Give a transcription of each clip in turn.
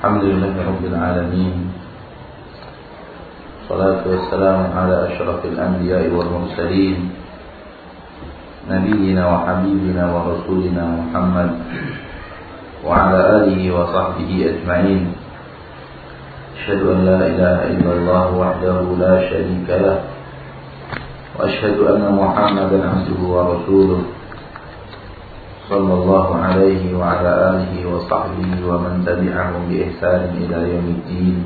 الحمد لله رب العالمين. الصلاة والسلام على أشرف الأنبياء والمرسلين. نبينا وحبيبنا ورسولنا محمد وعلى آله وصحبه أجمعين. أشهد أن لا إله إلا الله وحده لا شريك له. وأشهد أن محمدا عبده ورسوله. صلى الله عليه وعلى آله وصحبه ومن تبعهم بإحسان إلى يوم الدين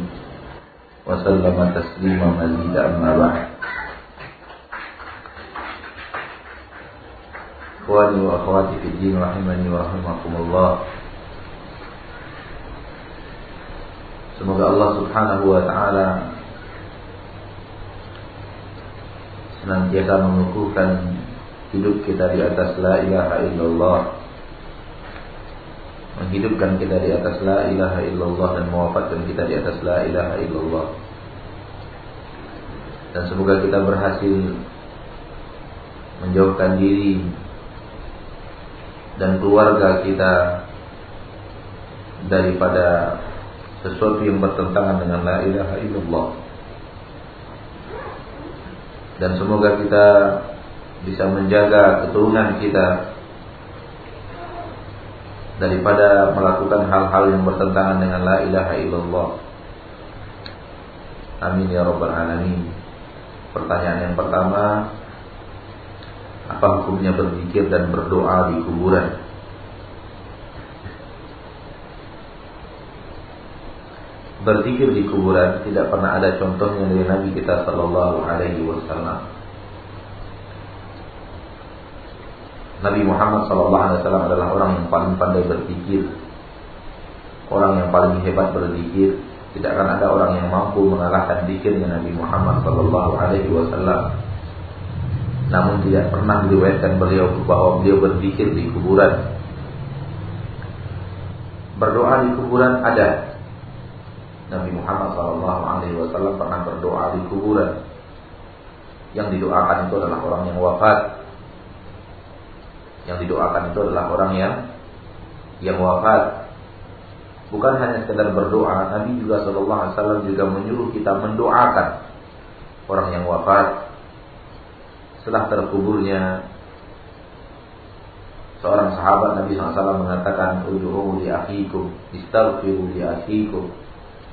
وسلم تسليما مزيدا أما بعد. إخواني وأخواتي في الدين رحمني ورحمكم الله. Semoga Allah subhanahu wa ta'ala Senantiasa mengukuhkan hidup kita di atas la ilaha illallah Menghidupkan kita di atas la ilaha illallah Dan mewafatkan kita di atas la ilaha illallah Dan semoga kita berhasil Menjauhkan diri Dan keluarga kita Daripada sesuatu yang bertentangan dengan la ilaha illallah. Dan semoga kita bisa menjaga keturunan kita daripada melakukan hal-hal yang bertentangan dengan la ilaha illallah. Amin ya rabbal alamin. Pertanyaan yang pertama, apa hukumnya berzikir dan berdoa di kuburan? berzikir di kuburan tidak pernah ada contohnya dari Nabi kita Sallallahu Alaihi Wasallam. Nabi Muhammad Wasallam adalah orang yang paling pandai berzikir, orang yang paling hebat berzikir. Tidak akan ada orang yang mampu mengalahkan zikirnya Nabi Muhammad Wasallam. Namun tidak pernah diriwayatkan beliau bahwa beliau berzikir di kuburan. Berdoa di kuburan ada, Nabi Muhammad SAW pernah berdoa di kuburan. Yang didoakan itu adalah orang yang wafat. Yang didoakan itu adalah orang yang yang wafat. Bukan hanya sekedar berdoa, Nabi juga Shallallahu Alaihi Wasallam juga menyuruh kita mendoakan orang yang wafat. Setelah terkuburnya seorang sahabat Nabi SAW mengatakan, Udu'u li akhikum, istaghfiru li akhikum,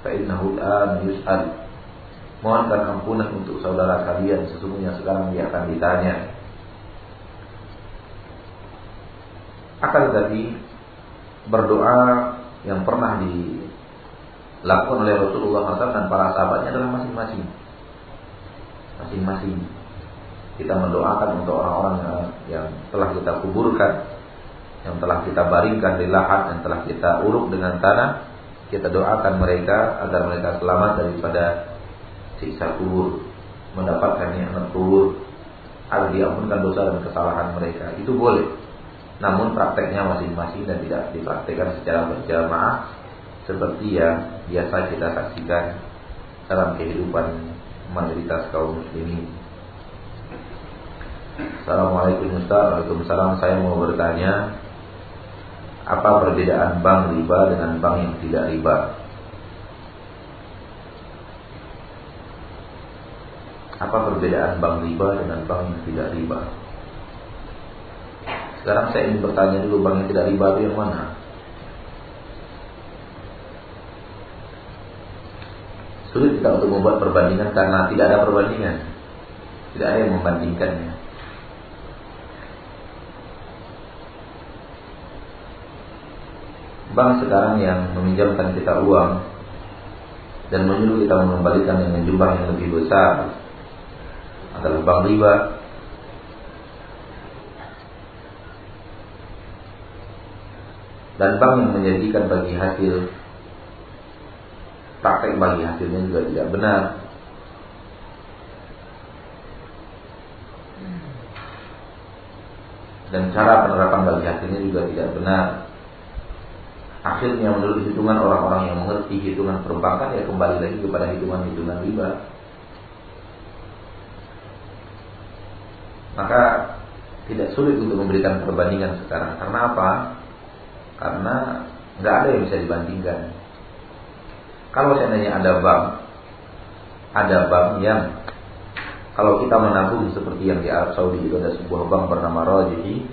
Fa'innahu al'an yus'al Mohonkan ampunan untuk saudara kalian Sesungguhnya sekarang dia akan ditanya Akan tetapi Berdoa yang pernah dilakukan oleh Rasulullah SAW dan para sahabatnya adalah masing-masing Masing-masing Kita mendoakan untuk orang-orang yang telah kita kuburkan Yang telah kita baringkan di lahat Yang telah kita uruk dengan tanah kita doakan mereka agar mereka selamat daripada siksa kubur, mendapatkan nikmat kubur, agar diampunkan dosa dan kesalahan mereka. Itu boleh. Namun prakteknya masing-masing dan tidak dipraktekkan secara berjamaah seperti yang biasa kita saksikan dalam kehidupan mayoritas kaum muslimin. Assalamualaikum Ustaz Waalaikumsalam Saya mau bertanya apa perbedaan bank riba dengan bank yang tidak riba? Apa perbedaan bank riba dengan bank yang tidak riba? Sekarang saya ingin bertanya dulu bank yang tidak riba itu yang mana? Sulit kita untuk membuat perbandingan karena tidak ada perbandingan. Tidak ada yang membandingkannya. bank sekarang yang meminjamkan kita uang dan menyuruh kita mengembalikan dengan jumlah yang lebih besar adalah bank riba. Dan bank yang menjadikan bagi hasil praktek bagi hasilnya juga tidak benar. Dan cara penerapan bagi hasilnya juga tidak benar. Akhirnya menurut hitungan orang-orang yang mengerti hitungan perbankan ya kembali lagi kepada hitungan-hitungan riba. Maka tidak sulit untuk memberikan perbandingan sekarang. Karena apa? Karena nggak ada yang bisa dibandingkan. kalau seandainya ada bank, ada bank yang kalau kita menabung seperti yang di Arab Saudi itu ada sebuah bank bernama Rajihi,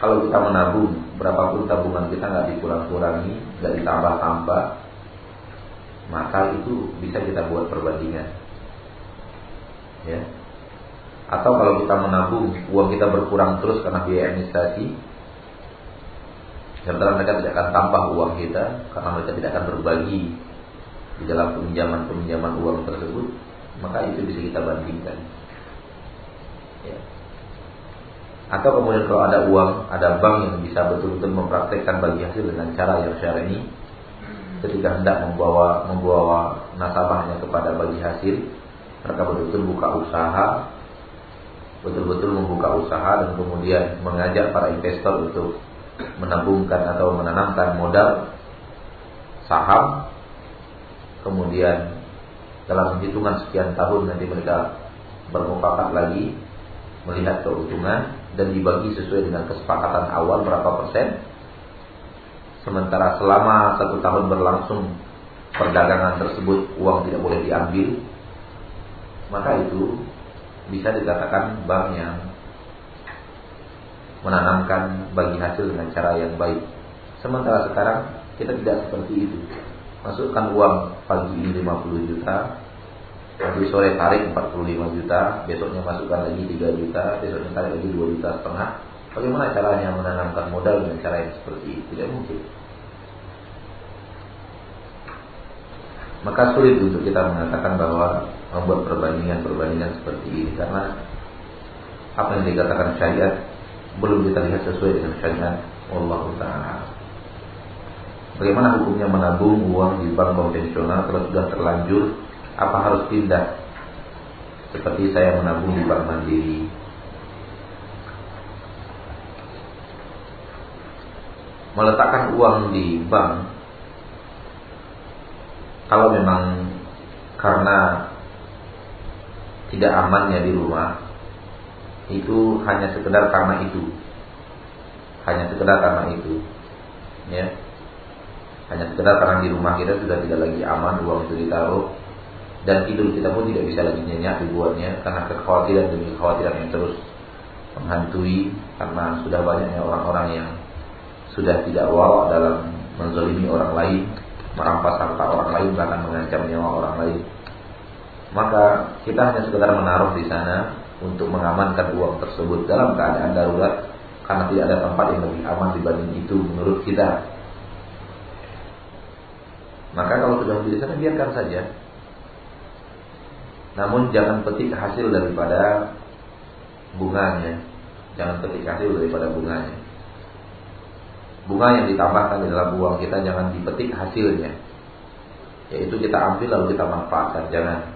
kalau kita menabung berapapun tabungan kita nggak dikurang-kurangi, nggak ditambah-tambah, maka itu bisa kita buat perbandingan. Ya. Atau kalau kita menabung uang kita berkurang terus karena biaya administrasi, sementara mereka tidak akan tambah uang kita karena mereka tidak akan berbagi di dalam peminjaman-peminjaman uang tersebut, maka itu bisa kita bandingkan. Ya. Atau kemudian kalau ada uang, ada bank yang bisa betul-betul mempraktekkan bagi hasil dengan cara yang syar'i, ketika hendak membawa membawa nasabahnya kepada bagi hasil, mereka betul-betul buka usaha, betul-betul membuka usaha dan kemudian mengajak para investor untuk menabungkan atau menanamkan modal saham kemudian dalam hitungan sekian tahun nanti mereka bermufakat lagi melihat keuntungan dan dibagi sesuai dengan kesepakatan awal berapa persen. Sementara selama satu tahun berlangsung perdagangan tersebut uang tidak boleh diambil maka itu bisa dikatakan bank yang menanamkan bagi hasil dengan cara yang baik. Sementara sekarang kita tidak seperti itu. Masukkan uang pagi ini 50 juta Nanti sore tarik 45 juta Besoknya masukkan lagi 3 juta Besoknya tarik lagi 2 juta setengah. Bagaimana caranya menanamkan modal dengan cara yang seperti itu? Tidak mungkin. Maka sulit untuk kita mengatakan bahwa Membuat perbandingan-perbandingan seperti ini Karena Apa yang dikatakan syariat Belum kita lihat sesuai dengan syariat Allah Ta'ala Bagaimana hukumnya menabung uang di bank konvensional kalau sudah terlanjur apa harus pindah? Seperti saya menabung di bank mandiri. Meletakkan uang di bank kalau memang karena tidak amannya di rumah itu hanya sekedar karena itu. Hanya sekedar karena itu. Ya. Hanya sekedar karena di rumah kita sudah tidak lagi aman uang itu ditaruh. Dan tidur kita pun tidak bisa lagi nyenyak dibuatnya karena kekhawatiran demi kekhawatiran yang terus menghantui karena sudah banyaknya orang-orang yang sudah tidak warak dalam menzalimi orang lain, merampas harta orang lain bahkan mengancam nyawa orang lain. Maka kita hanya sekedar menaruh di sana untuk mengamankan uang tersebut dalam keadaan darurat karena tidak ada tempat yang lebih aman dibanding itu menurut kita. Maka kalau sudah menjadi sana biarkan saja. Namun jangan petik hasil daripada bunganya. Jangan petik hasil daripada bunganya. Bunga yang ditambahkan di dalam uang kita jangan dipetik hasilnya. Yaitu kita ambil lalu kita manfaatkan, jangan.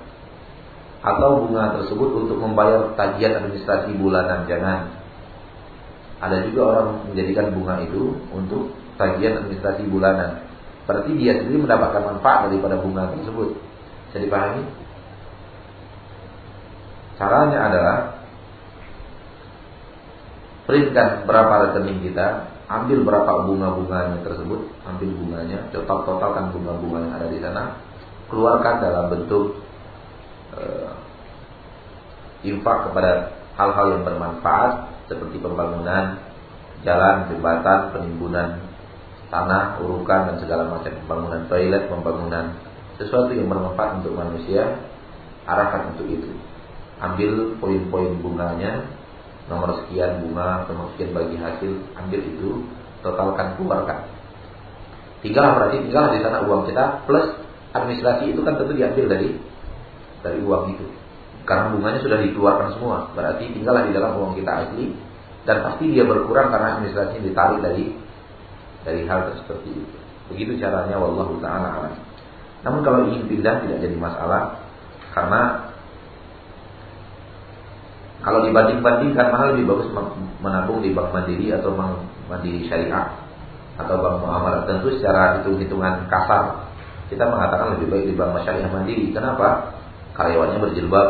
Atau bunga tersebut untuk membayar tagihan administrasi bulanan, jangan. Ada juga orang menjadikan bunga itu untuk tagihan administrasi bulanan. Berarti dia sendiri mendapatkan manfaat daripada bunga tersebut. Bisa dipahami? Caranya adalah printkan berapa rekening kita, ambil berapa bunga-bunganya tersebut, ambil bunganya, total totalkan bunga-bunga yang ada di sana, keluarkan dalam bentuk uh, infak kepada hal-hal yang bermanfaat seperti pembangunan jalan, jembatan, penimbunan tanah, urukan dan segala macam pembangunan toilet, pembangunan sesuatu yang bermanfaat untuk manusia, arahkan untuk itu. Ambil poin-poin bunganya, nomor sekian bunga, nomor sekian bagi hasil, ambil itu, totalkan keluarkan. Tinggal berarti tinggal di sana uang kita plus administrasi itu kan tentu diambil dari dari uang itu. Karena bunganya sudah dikeluarkan semua, berarti tinggallah di dalam uang kita asli dan pasti dia berkurang karena administrasi ditarik dari dari hal seperti itu. Begitu caranya wallahu taala alam. Namun kalau ingin pindah tidak jadi masalah karena kalau dibanding-bandingkan mana lebih bagus menabung di bank mandiri atau bank mandiri syariah atau bank muamalah tentu secara hitung-hitungan kasar kita mengatakan lebih baik di bank syariah mandiri. Kenapa? Karyawannya berjilbab.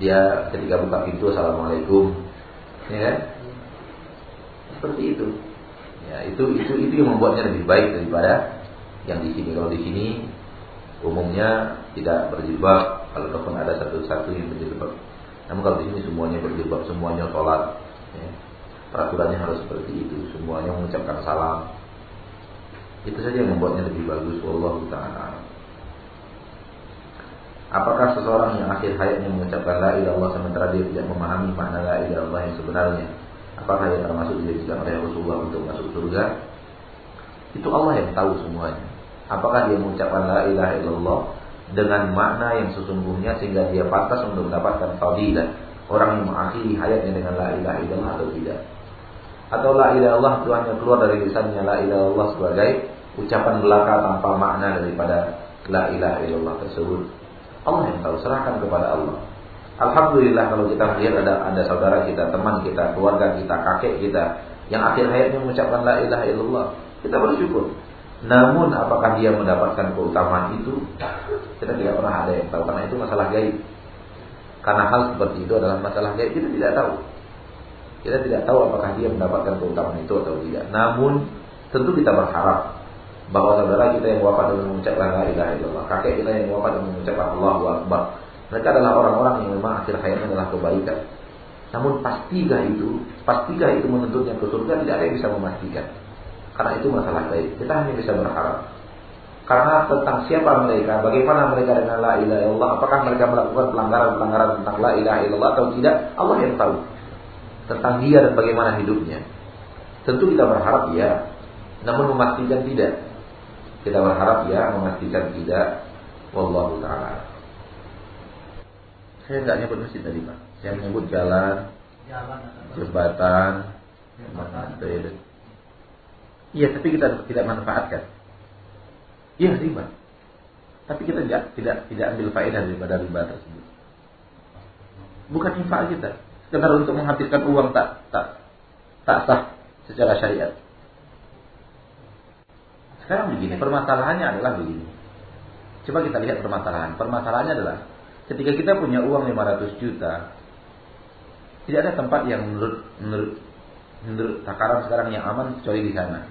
Dia ketika buka pintu assalamualaikum, ya kan? seperti itu. Ya, itu itu itu yang membuatnya lebih baik daripada yang di sini. Kalau di sini umumnya tidak berjilbab, kalau pun ada satu-satu yang berjilbab. Namun kalau di sini semuanya berjilbab, semuanya sholat. Ya. Peraturannya harus seperti itu, semuanya mengucapkan salam. Itu saja yang membuatnya lebih bagus. Allah taala. Apakah seseorang yang akhir hayatnya mengucapkan la ilaha illallah sementara dia tidak memahami makna la ilaha illallah yang sebenarnya? Apakah dia termasuk dijadikan oleh Rasulullah untuk masuk surga? Itu Allah yang tahu semuanya. Apakah dia mengucapkan la ilaha illallah dengan makna yang sesungguhnya sehingga dia pantas untuk mendapatkan fadilah orang yang mengakhiri hayatnya dengan la ilaha illallah atau tidak? Atau la ilaha illallah itu hanya keluar dari lisannya la ilaha illallah sebagai ucapan belaka tanpa makna daripada la ilaha illallah tersebut? Allah yang tahu, serahkan kepada Allah. Alhamdulillah kalau kita melihat ada ada saudara kita, teman kita, keluarga kita, kakek kita yang akhir hayatnya mengucapkan la ilaha illallah, kita bersyukur. Namun apakah dia mendapatkan keutamaan itu? Kita tidak pernah ada yang tahu karena itu masalah gaib. Karena hal seperti itu adalah masalah gaib, kita tidak tahu. Kita tidak tahu apakah dia mendapatkan keutamaan itu atau tidak. Namun tentu kita berharap bahwa saudara kita yang wafat dengan mengucapkan la ilaha illallah, kakek kita yang wafat dengan mengucapkan Allahu Akbar. Mereka adalah orang-orang yang memang akhir hayatnya adalah kebaikan. Namun pastikah itu, pastikah itu menuntutnya ke surga tidak ada yang bisa memastikan. Karena itu masalah baik. Kita hanya bisa berharap. Karena tentang siapa mereka, bagaimana mereka dengan la ilaha illallah, apakah mereka melakukan pelanggaran-pelanggaran tentang la ilaha illallah atau tidak, Allah yang tahu. Tentang dia dan bagaimana hidupnya. Tentu kita berharap ya, namun memastikan tidak. Kita berharap ya, memastikan tidak. Wallahu taala. Saya nggak nyebut masjid tadi pak. Saya menyebut jalan, jembatan, jembatan. Iya, tapi kita tidak manfaatkan. Iya, riba. Tapi kita tidak tidak tidak ambil faedah daripada riba tersebut. Bukan infak kita. Sekedar untuk menghabiskan uang tak tak tak sah secara syariat. Sekarang begini, permasalahannya adalah begini. Coba kita lihat permasalahan. Permasalahannya adalah ketika kita punya uang 500 juta, tidak ada tempat yang menurut menurut menurut takaran sekarang yang aman kecuali di sana.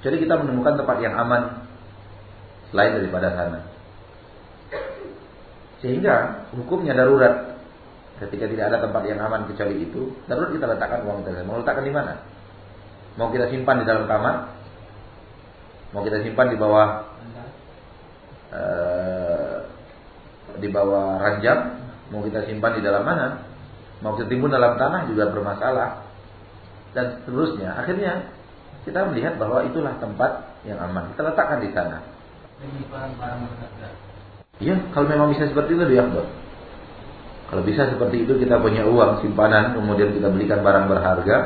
Jadi kita menemukan tempat yang aman selain daripada sana. Sehingga hukumnya darurat. Ketika tidak ada tempat yang aman kecuali itu, darurat kita letakkan uang kita. Mau letakkan di mana? Mau kita simpan di dalam kamar? Mau kita simpan di bawah uh, di bawah ranjang? Mau kita simpan di dalam mana? Mau kita timbun dalam tanah juga bermasalah dan seterusnya. Akhirnya kita melihat bahwa itulah tempat yang aman. Kita letakkan di sana. Iya, kalau memang bisa seperti itu dia Kalau bisa seperti itu kita punya uang simpanan, kemudian kita belikan barang berharga.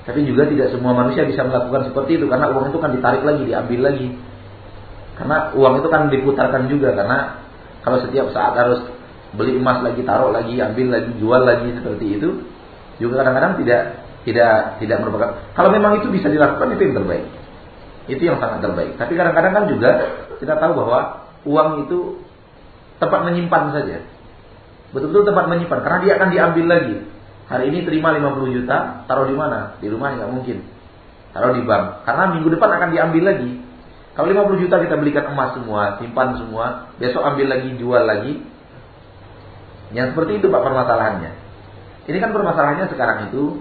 Tapi juga tidak semua manusia bisa melakukan seperti itu karena uang itu kan ditarik lagi, diambil lagi. Karena uang itu kan diputarkan juga karena kalau setiap saat harus beli emas lagi, taruh lagi, ambil lagi, jual lagi seperti itu, juga kadang-kadang tidak tidak tidak merupakan kalau memang itu bisa dilakukan itu yang terbaik. Itu yang sangat terbaik. Tapi kadang-kadang kan juga kita tahu bahwa uang itu tempat menyimpan saja. Betul-betul tempat menyimpan karena dia akan diambil lagi hari ini terima 50 juta taruh di mana? Di rumah nggak mungkin. Taruh di bank. Karena minggu depan akan diambil lagi. Kalau 50 juta kita belikan emas semua simpan semua besok ambil lagi jual lagi. Yang seperti itu pak permasalahannya. Ini kan permasalahannya sekarang itu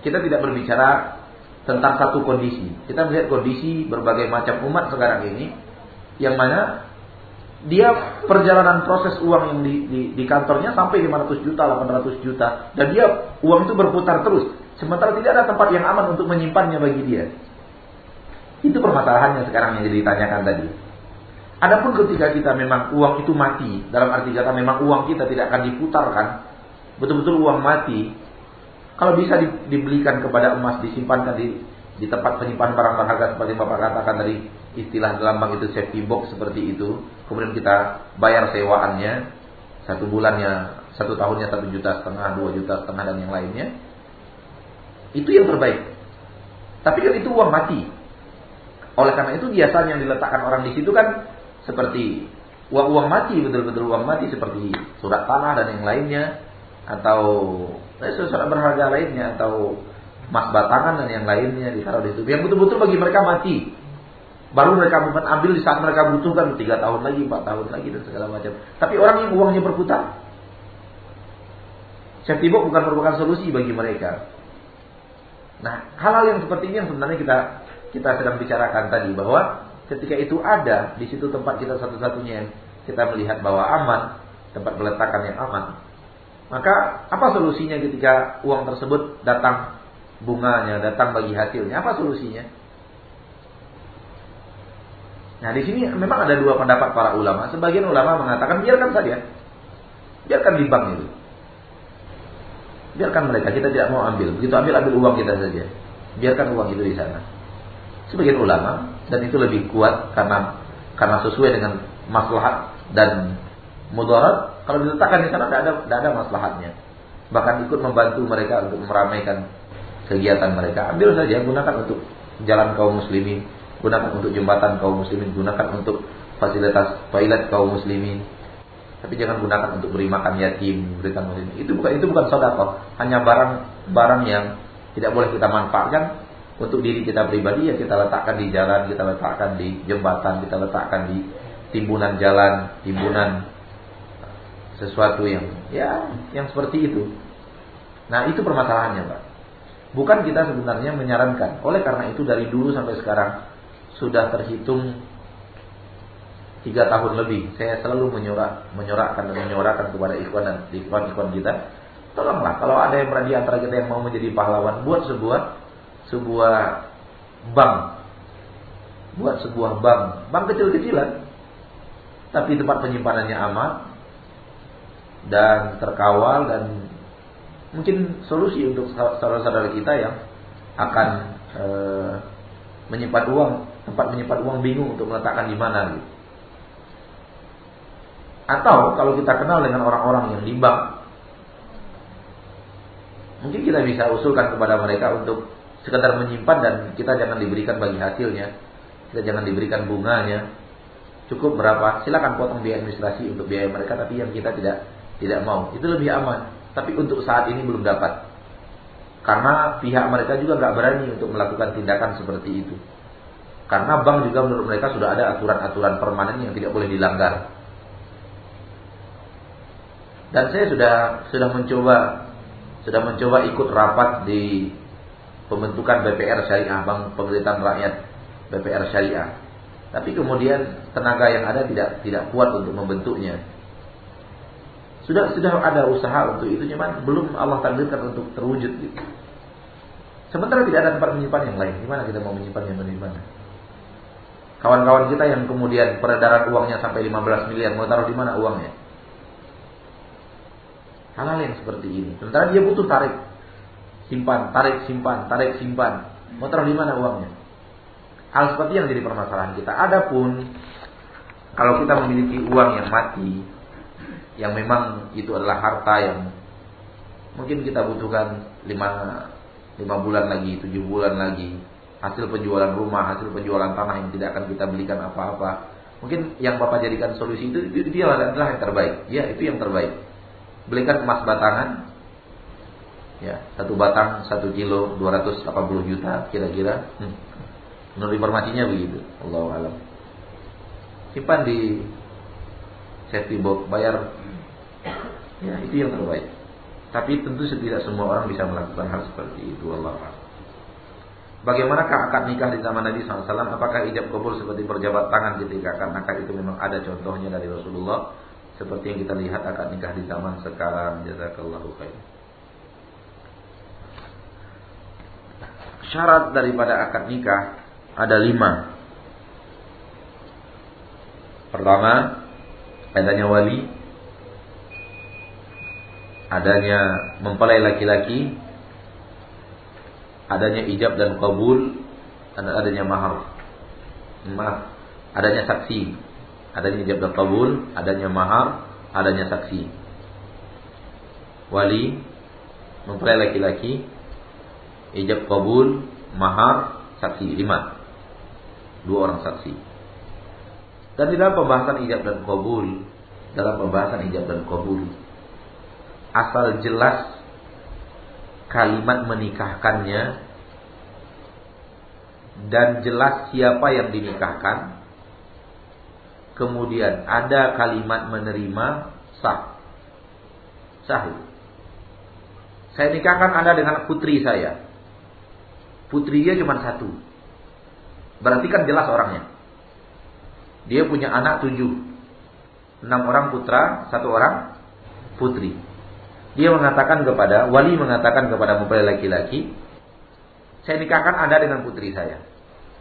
kita tidak berbicara tentang satu kondisi. Kita melihat kondisi berbagai macam umat sekarang ini yang mana dia perjalanan proses uang yang di, di, di kantornya sampai 500 juta, 800 juta dan dia uang itu berputar terus. Sementara tidak ada tempat yang aman untuk menyimpannya bagi dia. Itu permasalahannya sekarang yang ditanyakan tadi. Adapun ketika kita memang uang itu mati, dalam arti kata memang uang kita tidak akan diputarkan, betul-betul uang mati, kalau bisa dibelikan kepada emas, disimpankan di di tempat penyimpanan barang berharga seperti Bapak katakan dari istilah dalam bank itu safety box seperti itu. Kemudian kita bayar sewaannya satu bulannya, satu tahunnya satu juta setengah, dua juta setengah dan yang lainnya. Itu yang terbaik. Tapi kan itu uang mati. Oleh karena itu biasanya yang diletakkan orang di situ kan seperti uang-uang mati, betul-betul uang mati seperti surat tanah dan yang lainnya atau eh, sesuatu berharga lainnya atau emas batangan dan yang lainnya ditaruh di situ. Yang betul-betul bagi mereka mati. Baru mereka ambil di saat mereka butuhkan tiga tahun lagi, empat tahun lagi dan segala macam. Tapi orang yang uangnya berputar, safety box bukan merupakan solusi bagi mereka. Nah, hal-hal yang seperti ini yang sebenarnya kita kita sedang bicarakan tadi bahwa ketika itu ada di situ tempat kita satu-satunya yang kita melihat bahwa aman, tempat peletakan yang aman. Maka apa solusinya ketika uang tersebut datang bunganya, datang bagi hasilnya? Apa solusinya? Nah di sini memang ada dua pendapat para ulama. Sebagian ulama mengatakan biarkan saja, biarkan di bank itu, biarkan mereka kita tidak mau ambil. Begitu ambil ambil uang kita saja, biarkan uang itu di sana. Sebagian ulama dan itu lebih kuat karena karena sesuai dengan maslahat dan mudarat. Kalau diletakkan di sana tidak ada tidak ada maslahatnya. Bahkan ikut membantu mereka untuk meramaikan kegiatan mereka. Ambil saja, gunakan untuk jalan kaum muslimin gunakan untuk jembatan kaum muslimin, gunakan untuk fasilitas toilet kaum muslimin. Tapi jangan gunakan untuk beri makan yatim, berikan muslim. Itu bukan itu bukan sedekah, hanya barang-barang yang tidak boleh kita manfaatkan untuk diri kita pribadi ya kita letakkan di jalan, kita letakkan di jembatan, kita letakkan di timbunan jalan, timbunan sesuatu yang ya yang seperti itu. Nah, itu permasalahannya, Pak. Bukan kita sebenarnya menyarankan. Oleh karena itu dari dulu sampai sekarang sudah terhitung tiga tahun lebih. Saya selalu menyorak, menyorakkan dan kepada ikhwan dan ikhwan-ikhwan kita. Tolonglah kalau ada yang di antara kita yang mau menjadi pahlawan, buat sebuah sebuah bank. Buat sebuah bank, bank kecil-kecilan. Tapi tempat penyimpanannya aman dan terkawal dan mungkin solusi untuk saudara-saudara kita yang akan e, menyimpan uang tempat menyimpan uang bingung untuk meletakkan di mana gitu. Atau kalau kita kenal dengan orang-orang yang di mungkin kita bisa usulkan kepada mereka untuk sekedar menyimpan dan kita jangan diberikan bagi hasilnya, kita jangan diberikan bunganya. Cukup berapa? Silakan potong biaya administrasi untuk biaya mereka, tapi yang kita tidak tidak mau. Itu lebih aman. Tapi untuk saat ini belum dapat. Karena pihak mereka juga nggak berani untuk melakukan tindakan seperti itu. Karena bank juga menurut mereka sudah ada aturan-aturan permanen yang tidak boleh dilanggar. Dan saya sudah sudah mencoba sudah mencoba ikut rapat di pembentukan BPR Syariah Bank Pemerintahan Rakyat BPR Syariah. Tapi kemudian tenaga yang ada tidak tidak kuat untuk membentuknya. Sudah sudah ada usaha untuk itu, cuman belum Allah takdirkan untuk terwujud. Sementara tidak ada tempat menyimpan yang lain. Gimana kita mau menyimpan yang mana? Kawan-kawan kita yang kemudian peredaran uangnya sampai 15 miliar, mau taruh di mana uangnya? Hal-hal yang seperti ini. Sementara dia butuh tarik. Simpan, tarik, simpan, tarik, simpan. Mau taruh di mana uangnya? Hal seperti yang jadi permasalahan kita. Adapun kalau kita memiliki uang yang mati, yang memang itu adalah harta yang mungkin kita butuhkan lima, lima bulan lagi, tujuh bulan lagi, hasil penjualan rumah, hasil penjualan tanah yang tidak akan kita belikan apa-apa. Mungkin yang Bapak jadikan solusi itu, itu dia adalah yang terbaik. Ya, itu yang terbaik. Belikan emas batangan, ya satu batang satu kilo 280 juta kira-kira. Hmm. Menurut informasinya begitu. Allah alam. Simpan di safety box, bayar. Ya, itu yang terbaik. Tapi tentu tidak semua orang bisa melakukan hal seperti itu. Allah alam. Bagaimanakah akad nikah di zaman Nabi SAW? Apakah ijab kabul seperti perjabat tangan ketika akad nikah itu memang ada contohnya dari Rasulullah? Seperti yang kita lihat akad nikah di zaman sekarang. Jazakallahu khair. Syarat daripada akad nikah ada lima. Pertama, adanya wali, adanya mempelai laki-laki, adanya ijab dan kabul dan adanya mahar. Maaf, adanya saksi. Adanya ijab dan kabul, adanya mahar, adanya saksi. Wali mempelai laki-laki, ijab kabul, mahar, saksi lima. Dua orang saksi. Dan di dalam pembahasan ijab dan kabul, dalam pembahasan ijab dan kabul, asal jelas kalimat menikahkannya dan jelas siapa yang dinikahkan, kemudian ada kalimat menerima sah. Sah. Saya nikahkan Anda dengan putri saya. Putri dia cuma satu. Berarti kan jelas orangnya. Dia punya anak tujuh. Enam orang putra, satu orang putri. Dia mengatakan kepada, wali mengatakan kepada mempelai laki-laki, saya nikahkan Anda dengan putri saya.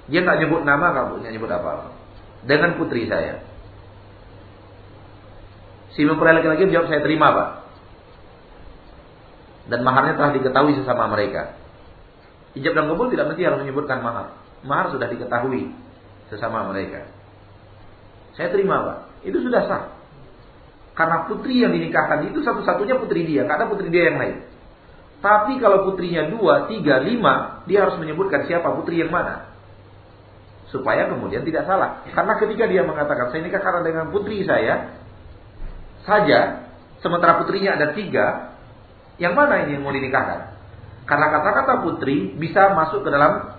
Dia nggak nyebut nama, nggak nyebut apa-apa. Dengan putri saya. Si mempelai laki-laki menjawab, saya terima pak. Dan maharnya telah diketahui sesama mereka. Ijab dan kabul tidak mesti harus menyebutkan mahar. Mahar sudah diketahui sesama mereka. Saya terima pak. Itu sudah sah. Karena putri yang dinikahkan itu satu-satunya putri dia, ada putri dia yang lain. Tapi kalau putrinya dua, tiga, lima, dia harus menyebutkan siapa putri yang mana. Supaya kemudian tidak salah. Karena ketika dia mengatakan, saya nikah karena dengan putri saya, saja, sementara putrinya ada tiga, yang mana ini yang mau dinikahkan? Karena kata-kata putri bisa masuk ke dalam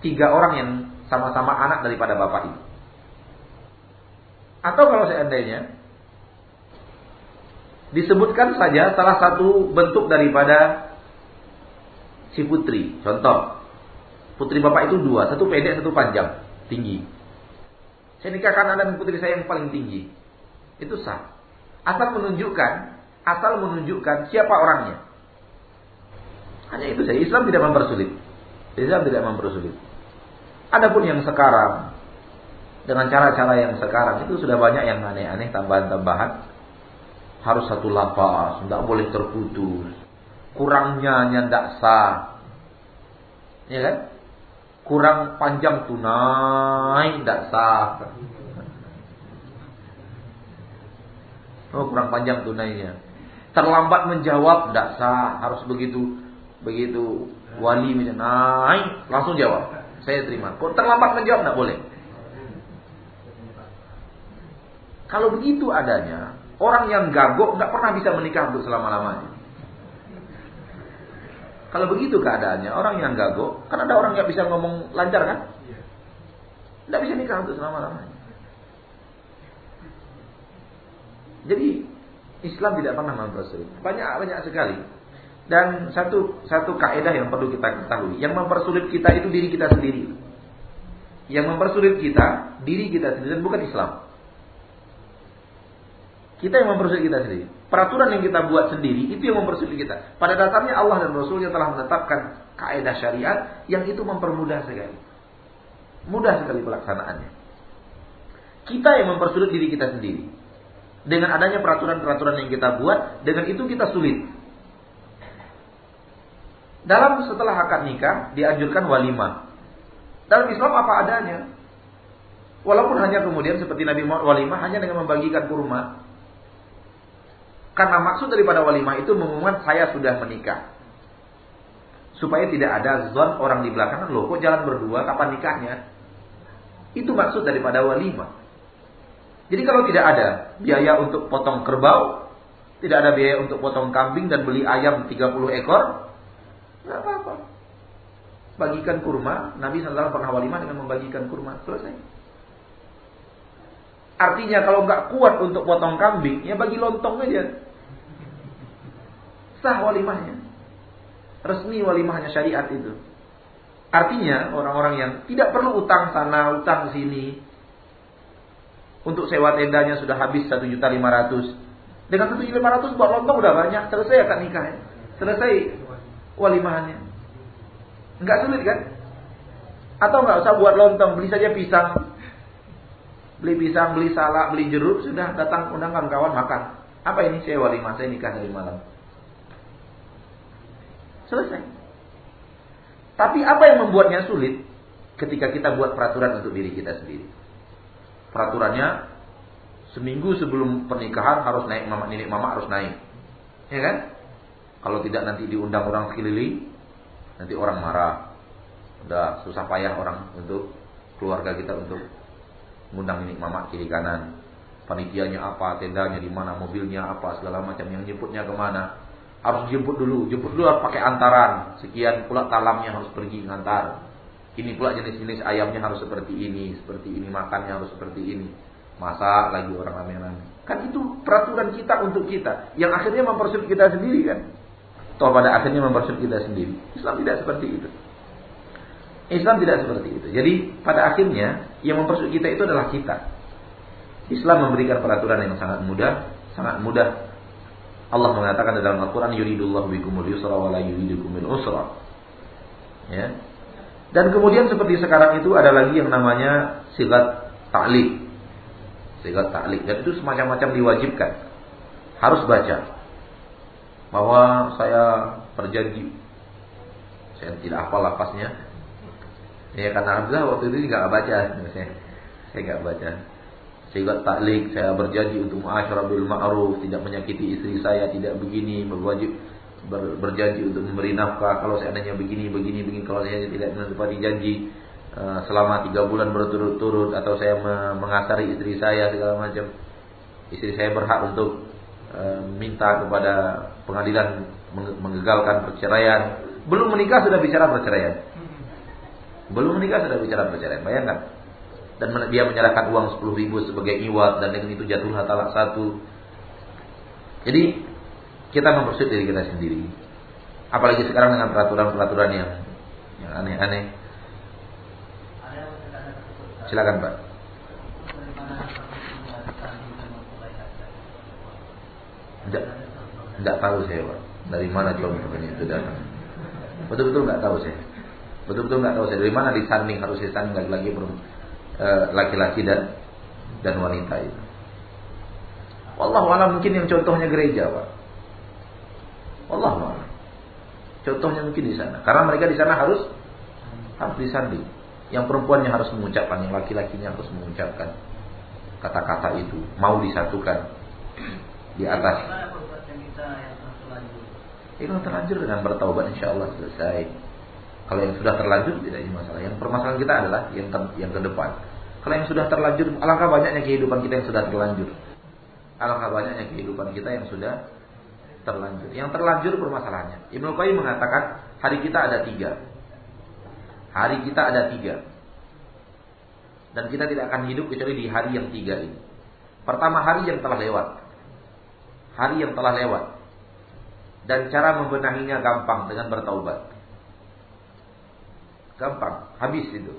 tiga orang yang sama-sama anak daripada bapak itu. Atau kalau seandainya disebutkan saja salah satu bentuk daripada si putri. Contoh, putri bapak itu dua, satu pendek, satu panjang, tinggi. Saya nikahkan anda dengan putri saya yang paling tinggi. Itu sah. Asal menunjukkan, asal menunjukkan siapa orangnya. Hanya itu saja. Islam tidak mempersulit. Islam tidak mempersulit. Adapun yang sekarang dengan cara-cara yang sekarang itu sudah banyak yang aneh-aneh tambahan-tambahan harus satu lafaz, tidak boleh terputus. Kurangnya hanya tidak sah. Ya kan? Kurang panjang tunai tidak sah. Oh, kurang panjang tunainya. Terlambat menjawab tidak sah, harus begitu begitu wali naik langsung jawab. Saya terima. Kok terlambat menjawab tidak boleh. Kalau begitu adanya, Orang yang gagok nggak pernah bisa menikah untuk selama-lamanya. Kalau begitu keadaannya, orang yang gagok, kan ada orang nggak bisa ngomong lancar kan? Nggak bisa nikah untuk selama-lamanya. Jadi Islam tidak pernah mempersulit. Banyak banyak sekali. Dan satu satu kaidah yang perlu kita ketahui, yang mempersulit kita itu diri kita sendiri. Yang mempersulit kita diri kita sendiri dan bukan Islam. Kita yang mempersulit kita sendiri. Peraturan yang kita buat sendiri itu yang mempersulit kita. Pada dasarnya Allah dan Rasulnya telah menetapkan kaidah syariat yang itu mempermudah sekali. Mudah sekali pelaksanaannya. Kita yang mempersulit diri kita sendiri. Dengan adanya peraturan-peraturan yang kita buat, dengan itu kita sulit. Dalam setelah akad nikah dianjurkan walimah. Dalam Islam apa adanya. Walaupun hanya kemudian seperti Nabi Muhammad walimah hanya dengan membagikan kurma. Karena maksud daripada walimah itu mengumumkan saya sudah menikah. Supaya tidak ada zon orang di belakang, loh kok jalan berdua, kapan nikahnya? Itu maksud daripada walimah. Jadi kalau tidak ada biaya untuk potong kerbau, tidak ada biaya untuk potong kambing dan beli ayam 30 ekor, nggak apa-apa. Bagikan kurma, Nabi SAW pernah walimah dengan membagikan kurma, selesai. Artinya kalau nggak kuat untuk potong kambing, ya bagi lontong aja sah walimahnya. Resmi walimahnya syariat itu. Artinya orang-orang yang tidak perlu utang sana, utang sini. Untuk sewa tendanya sudah habis satu juta lima ratus. Dengan satu juta lima ratus buat lontong udah banyak. Selesai akan nikahnya. Selesai walimahnya. Enggak sulit kan? Atau enggak usah buat lontong, beli saja pisang. Beli pisang, beli salak, beli jeruk, sudah datang undangkan kawan makan. Apa ini saya walimah, saya nikah dari malam. Selesai. Tapi apa yang membuatnya sulit? Ketika kita buat peraturan untuk diri kita sendiri. Peraturannya seminggu sebelum pernikahan harus naik mama nenek mama harus naik. Ya kan? Kalau tidak nanti diundang orang sekeliling, nanti orang marah. Udah susah payah orang untuk keluarga kita untuk mengundang nenek mama kiri kanan. Panitianya apa, tendanya di mana, mobilnya apa, segala macam yang nyebutnya ke mana harus jemput dulu, jemput dulu harus pakai antaran. Sekian pula talamnya harus pergi ngantar. Ini pula jenis-jenis ayamnya harus seperti ini, seperti ini makannya harus seperti ini. Masak lagi orang rame-rame. Kan itu peraturan kita untuk kita, yang akhirnya mempersulit kita sendiri kan. Toh pada akhirnya mempersulit kita sendiri. Islam tidak seperti itu. Islam tidak seperti itu. Jadi pada akhirnya yang mempersulit kita itu adalah kita. Islam memberikan peraturan yang sangat mudah, sangat mudah. Allah mengatakan dalam Al-Quran, Yuridullahu bikumul yusra wa la usra. Ya. Dan kemudian seperti sekarang itu ada lagi yang namanya sigat ta'lik. Sigat ta'lik. Dan itu semacam-macam diwajibkan. Harus baca. Bahwa saya berjanji. Saya tidak hafal lapasnya. Ya karena alhamdulillah waktu itu gak baca saya. Gak baca. Sehingga taklik saya berjanji untuk ma'asyara bil ma'ruf, tidak menyakiti istri saya, tidak begini, berwajib ber, berjanji untuk memberi nafkah kalau seandainya begini begini begini kalau saya tidak menepati janji uh, selama tiga bulan berturut-turut atau saya mengasari istri saya segala macam istri saya berhak untuk uh, minta kepada pengadilan menggagalkan perceraian belum menikah sudah bicara perceraian belum menikah sudah bicara perceraian. Bayangkan. Dan dia menyerahkan uang 10 ribu sebagai iwat dan dengan itu jatuhlah talak satu. Jadi kita mempersulit diri kita sendiri. Apalagi sekarang dengan peraturan-peraturan yang yang aneh-aneh. Silakan Pak. Tidak, tidak tahu saya Pak. Dari mana contohnya itu datang. Betul-betul nggak tahu saya. Betul-betul nggak tahu saya dari mana disanding harus disanding lagi-lagi laki-laki dan dan wanita itu. Allah alam mungkin yang contohnya gereja, Pak. Allah alam. Contohnya mungkin di sana. Karena mereka di sana harus harus disanding. Yang perempuannya harus mengucapkan, yang laki-lakinya harus mengucapkan kata-kata itu, mau disatukan di atas. Itu terlanjur dengan bertaubat insya Allah selesai. Kalau yang sudah terlanjur tidak ini masalah. Yang permasalahan kita adalah yang ke, yang ke depan. Kalau yang sudah terlanjur, alangkah banyaknya kehidupan kita yang sudah terlanjur. Alangkah banyaknya kehidupan kita yang sudah terlanjur. Yang terlanjur permasalahannya. Ibnu Qayyim mengatakan hari kita ada tiga. Hari kita ada tiga. Dan kita tidak akan hidup kecuali di hari yang tiga ini. Pertama hari yang telah lewat. Hari yang telah lewat. Dan cara membenahinya gampang dengan bertaubat. Gampang, habis itu.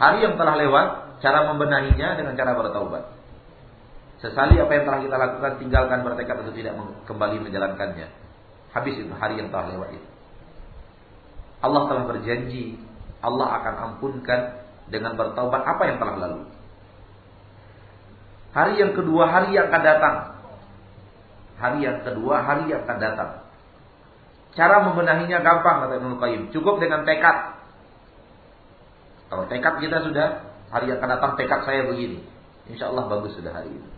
Hari yang telah lewat, cara membenahinya dengan cara bertaubat. Sesali apa yang telah kita lakukan, tinggalkan bertekad untuk tidak kembali menjalankannya. Habis itu hari yang telah lewat itu. Allah telah berjanji, Allah akan ampunkan dengan bertaubat apa yang telah lalu. Hari yang kedua, hari yang akan datang. Hari yang kedua, hari yang akan datang. Cara membenahinya gampang kata Ibnu Qayyim. Cukup dengan tekad. Kalau tekad kita sudah, hari yang akan datang tekad saya begini. Insya Allah bagus sudah hari ini.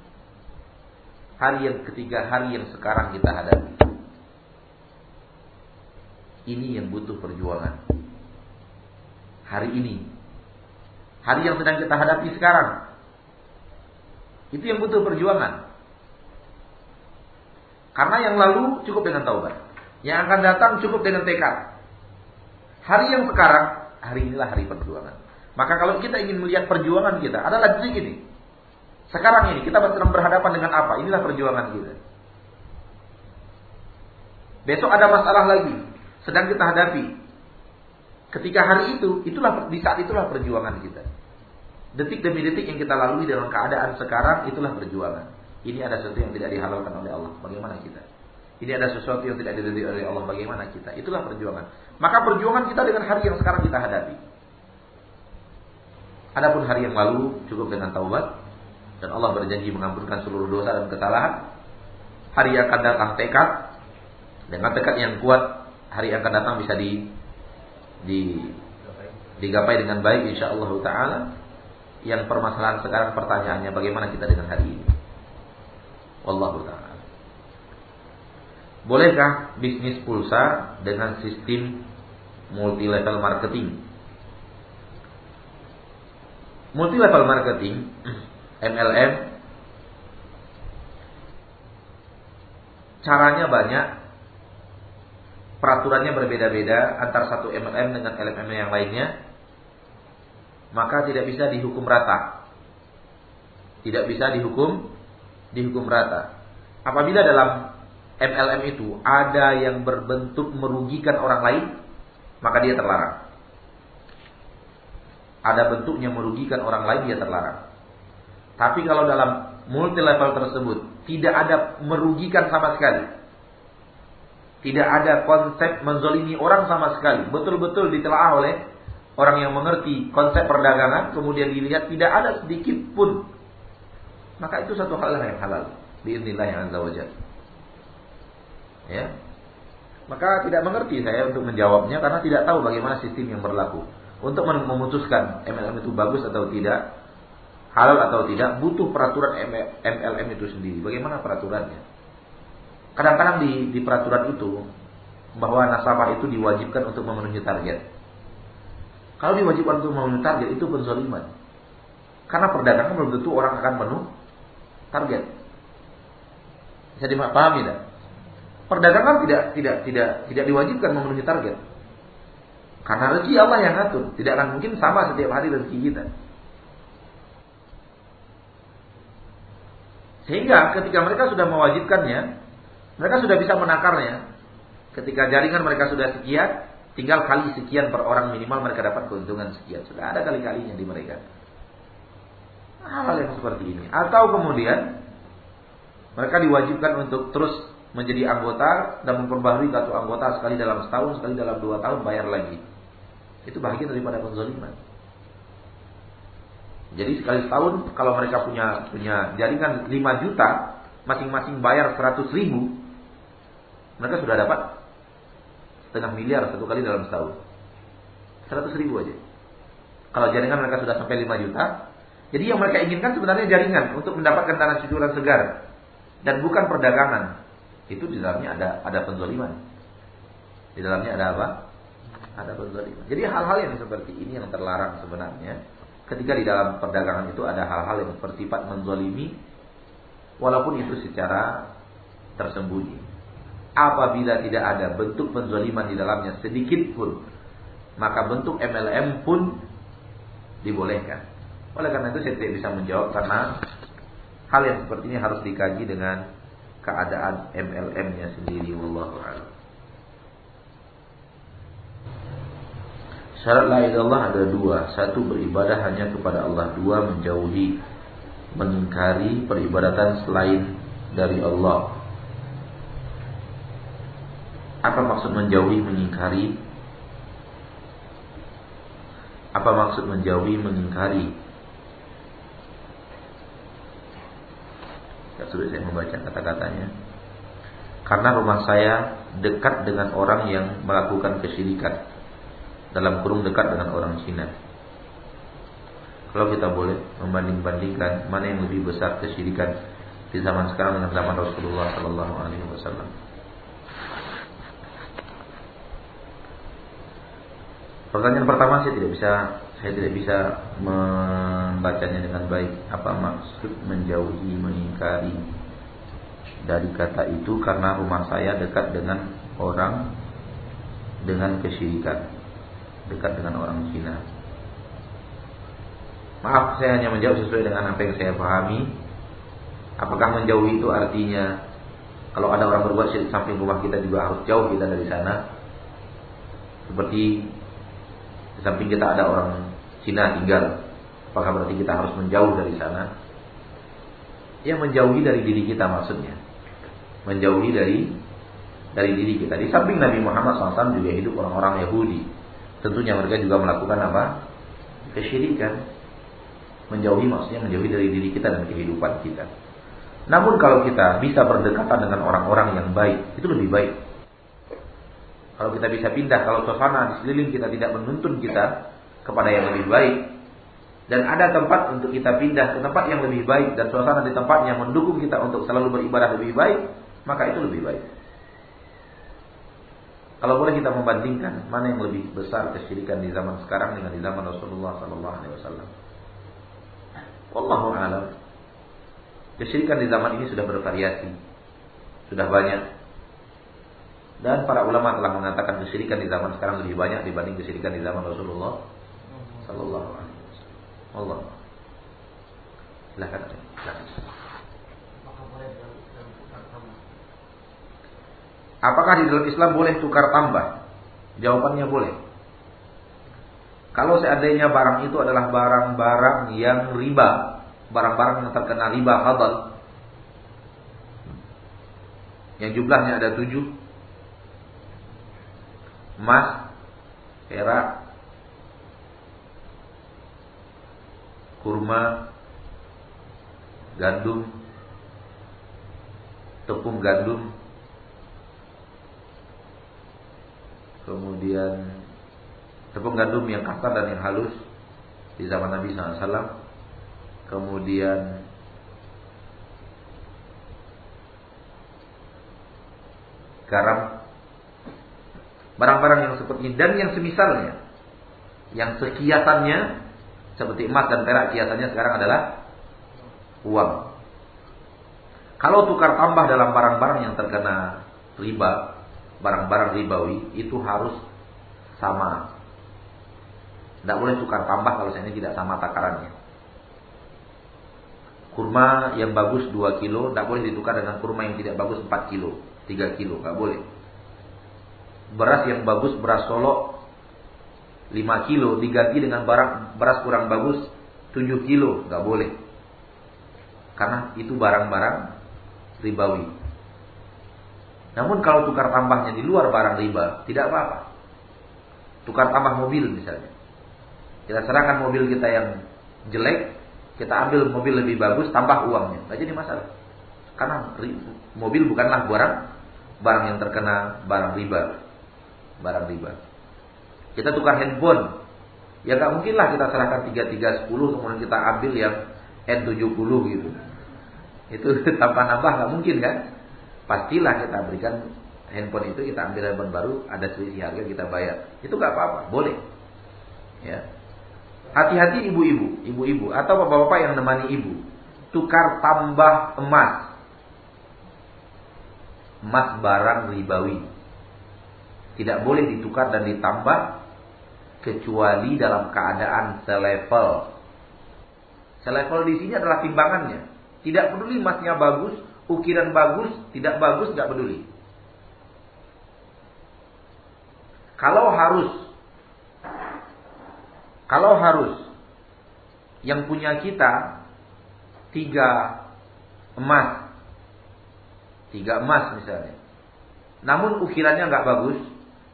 Hari yang ketiga, hari yang sekarang kita hadapi. Ini yang butuh perjuangan. Hari ini. Hari yang sedang kita hadapi sekarang. Itu yang butuh perjuangan. Karena yang lalu cukup dengan taubat. Yang akan datang cukup dengan tekad. Hari yang sekarang hari inilah hari perjuangan. Maka kalau kita ingin melihat perjuangan kita, adalah detik ini. Sekarang ini kita sedang berhadapan dengan apa? Inilah perjuangan kita. Besok ada masalah lagi, sedang kita hadapi. Ketika hari itu, itulah di saat itulah perjuangan kita. Detik demi detik yang kita lalui dalam keadaan sekarang, itulah perjuangan. Ini ada sesuatu yang tidak dihalalkan oleh Allah. Bagaimana kita? Ini ada sesuatu yang tidak diridhoi oleh Allah. Bagaimana kita? Itulah perjuangan. Maka perjuangan kita dengan hari yang sekarang kita hadapi. Adapun hari yang lalu cukup dengan taubat dan Allah berjanji mengampunkan seluruh dosa dan kesalahan. Hari yang akan datang tekad dengan tekad yang kuat, hari yang akan datang bisa di di digapai dengan baik insya Allah taala. Yang permasalahan sekarang pertanyaannya bagaimana kita dengan hari ini? Wallahu taala. Bolehkah bisnis pulsa dengan sistem multi level marketing? Multi level marketing MLM caranya banyak peraturannya berbeda-beda antara satu MLM dengan LMM yang lainnya maka tidak bisa dihukum rata. Tidak bisa dihukum dihukum rata. Apabila dalam MLM itu ada yang berbentuk merugikan orang lain, maka dia terlarang. Ada bentuknya merugikan orang lain, dia terlarang. Tapi kalau dalam multi level tersebut tidak ada merugikan sama sekali. Tidak ada konsep menzolimi orang sama sekali. Betul-betul ditelaah oleh orang yang mengerti konsep perdagangan. Kemudian dilihat tidak ada sedikit pun. Maka itu satu hal yang halal. Biiznillah yang azza wajal. Ya. Maka tidak mengerti saya untuk menjawabnya karena tidak tahu bagaimana sistem yang berlaku. Untuk memutuskan MLM itu bagus atau tidak, halal atau tidak butuh peraturan MLM itu sendiri. Bagaimana peraturannya? Kadang-kadang di, di peraturan itu bahwa nasabah itu diwajibkan untuk memenuhi target. Kalau diwajibkan untuk memenuhi target itu penzoliman. Karena perdagangan belum tentu orang akan penuh target. Bisa dipahami tidak? Perdagangan tidak tidak tidak tidak diwajibkan memenuhi target. Karena rezeki Allah yang ngatur, tidak akan mungkin sama setiap hari rezeki kita. Sehingga ketika mereka sudah mewajibkannya, mereka sudah bisa menakarnya. Ketika jaringan mereka sudah sekian, tinggal kali sekian per orang minimal mereka dapat keuntungan sekian. Sudah ada kali-kalinya di mereka. Hal yang seperti ini. Atau kemudian mereka diwajibkan untuk terus menjadi anggota dan memperbaharui kartu anggota sekali dalam setahun, sekali dalam dua tahun bayar lagi. Itu bagian daripada penzoliman. Jadi sekali setahun kalau mereka punya punya jaringan 5 juta, masing-masing bayar 100 ribu, mereka sudah dapat setengah miliar satu kali dalam setahun. 100 ribu aja. Kalau jaringan mereka sudah sampai 5 juta, jadi yang mereka inginkan sebenarnya jaringan untuk mendapatkan tanah cucuran segar dan bukan perdagangan. Itu di dalamnya ada ada penzoliman. Di dalamnya ada apa? Ada penzoliman. Jadi hal-hal yang seperti ini yang terlarang sebenarnya ketika di dalam perdagangan itu ada hal-hal yang bersifat menzolimi walaupun itu secara tersembunyi. Apabila tidak ada bentuk penzoliman di dalamnya sedikit pun, maka bentuk MLM pun dibolehkan. Oleh karena itu saya tidak bisa menjawab karena hal yang seperti ini harus dikaji dengan keadaan MLM-nya sendiri wallahu a'lam. Syarat la ilallah ada dua. Satu beribadah hanya kepada Allah. Dua menjauhi, mengingkari peribadatan selain dari Allah. Apa maksud menjauhi, mengingkari? Apa maksud menjauhi, mengingkari? Ya, sudah saya membaca kata-katanya. Karena rumah saya dekat dengan orang yang melakukan kesyirikan dalam kurung dekat dengan orang Cina. Kalau kita boleh membanding-bandingkan mana yang lebih besar kesyirikan di zaman sekarang dengan zaman Rasulullah Sallallahu Alaihi Wasallam. Pertanyaan pertama saya tidak bisa saya tidak bisa membacanya dengan baik. Apa maksud menjauhi, mengingkari dari kata itu karena rumah saya dekat dengan orang dengan kesyirikan dekat dengan orang Cina. Maaf, saya hanya menjawab sesuai dengan apa yang saya pahami. Apakah menjauhi itu artinya kalau ada orang berbuat syirik samping rumah kita juga harus jauh kita dari sana? Seperti di samping kita ada orang Cina tinggal, apakah berarti kita harus menjauh dari sana? Ya menjauhi dari diri kita maksudnya. Menjauhi dari dari diri kita. Di samping Nabi Muhammad SAW juga hidup orang-orang Yahudi tentunya mereka juga melakukan apa? Kesyirikan. Menjauhi maksudnya menjauhi dari diri kita dan kehidupan kita. Namun kalau kita bisa berdekatan dengan orang-orang yang baik, itu lebih baik. Kalau kita bisa pindah, kalau suasana di sekeliling kita tidak menuntun kita kepada yang lebih baik, dan ada tempat untuk kita pindah ke tempat yang lebih baik dan suasana di tempatnya mendukung kita untuk selalu beribadah lebih baik, maka itu lebih baik. Kalau boleh kita membandingkan mana yang lebih besar kesyirikan di zaman sekarang dengan di zaman Rasulullah Sallallahu Alaihi Wasallam. Wallahu a'lam. Kesyirikan di zaman ini sudah bervariasi, sudah banyak. Dan para ulama telah mengatakan kesyirikan di zaman sekarang lebih banyak dibanding kesyirikan di zaman Rasulullah Sallallahu Alaihi Wasallam. Allah. Silakan. Silakan. Apakah di dalam Islam boleh tukar tambah? Jawabannya boleh. Kalau seandainya barang itu adalah barang-barang yang riba, barang-barang yang terkena riba halal, yang jumlahnya ada tujuh, emas, perak, kurma, gandum, tepung gandum, kemudian tepung gandum yang kasar dan yang halus di zaman Nabi SAW, kemudian garam, barang-barang yang seperti ini. Dan yang semisalnya, yang sekiasannya seperti emas dan perak kiasannya sekarang adalah uang. Kalau tukar tambah dalam barang-barang yang terkena riba, barang-barang ribawi itu harus sama. Tidak boleh tukar tambah kalau ini tidak sama takarannya. Kurma yang bagus 2 kilo tidak boleh ditukar dengan kurma yang tidak bagus 4 kilo, 3 kilo, nggak boleh. Beras yang bagus beras solo 5 kilo diganti dengan barang beras kurang bagus 7 kilo, nggak boleh. Karena itu barang-barang ribawi. Namun kalau tukar tambahnya di luar barang riba, tidak apa-apa. Tukar tambah mobil misalnya. Kita serahkan mobil kita yang jelek, kita ambil mobil lebih bagus, tambah uangnya. Tidak jadi masalah. Karena mobil bukanlah barang barang yang terkena barang riba. Barang riba. Kita tukar handphone. Ya gak mungkin lah kita serahkan 3310 kemudian kita ambil yang N70 gitu. Itu tanpa nambah gak mungkin kan? Pastilah kita berikan handphone itu kita ambil handphone baru ada selisih harga kita bayar. Itu gak apa-apa boleh. Ya. Hati-hati ibu-ibu ibu-ibu atau bapak-bapak yang nemani ibu. Tukar tambah emas. Emas barang ribawi. Tidak boleh ditukar dan ditambah kecuali dalam keadaan selevel. Selevel di sini adalah timbangannya. Tidak peduli emasnya bagus ukiran bagus, tidak bagus, nggak peduli. Kalau harus, kalau harus yang punya kita tiga emas, tiga emas misalnya, namun ukirannya nggak bagus,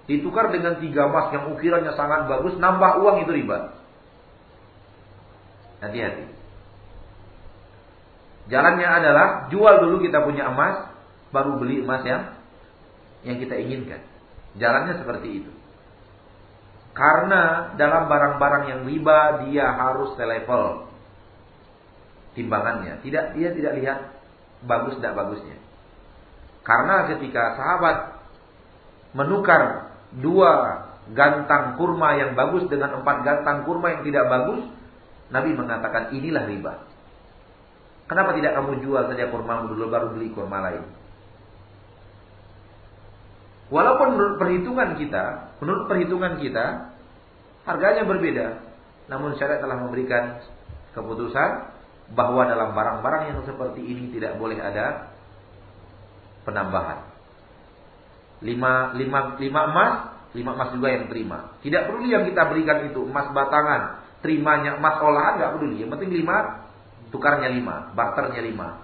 ditukar dengan tiga emas yang ukirannya sangat bagus, nambah uang itu riba. Hati-hati. Jalannya adalah jual dulu kita punya emas, baru beli emas yang yang kita inginkan. Jalannya seperti itu. Karena dalam barang-barang yang riba dia harus selevel timbangannya. Tidak dia tidak lihat bagus tidak bagusnya. Karena ketika sahabat menukar dua gantang kurma yang bagus dengan empat gantang kurma yang tidak bagus, Nabi mengatakan inilah riba. Kenapa tidak kamu jual saja kurma dulu baru beli kurma lain? Walaupun menurut perhitungan kita, menurut perhitungan kita, harganya berbeda. Namun syariat telah memberikan keputusan bahwa dalam barang-barang yang seperti ini tidak boleh ada penambahan. Lima, lima, lima emas, lima emas juga yang terima. Tidak perlu yang kita berikan itu emas batangan, terimanya emas olahan nggak peduli. Yang penting lima tukarnya lima, barternya lima.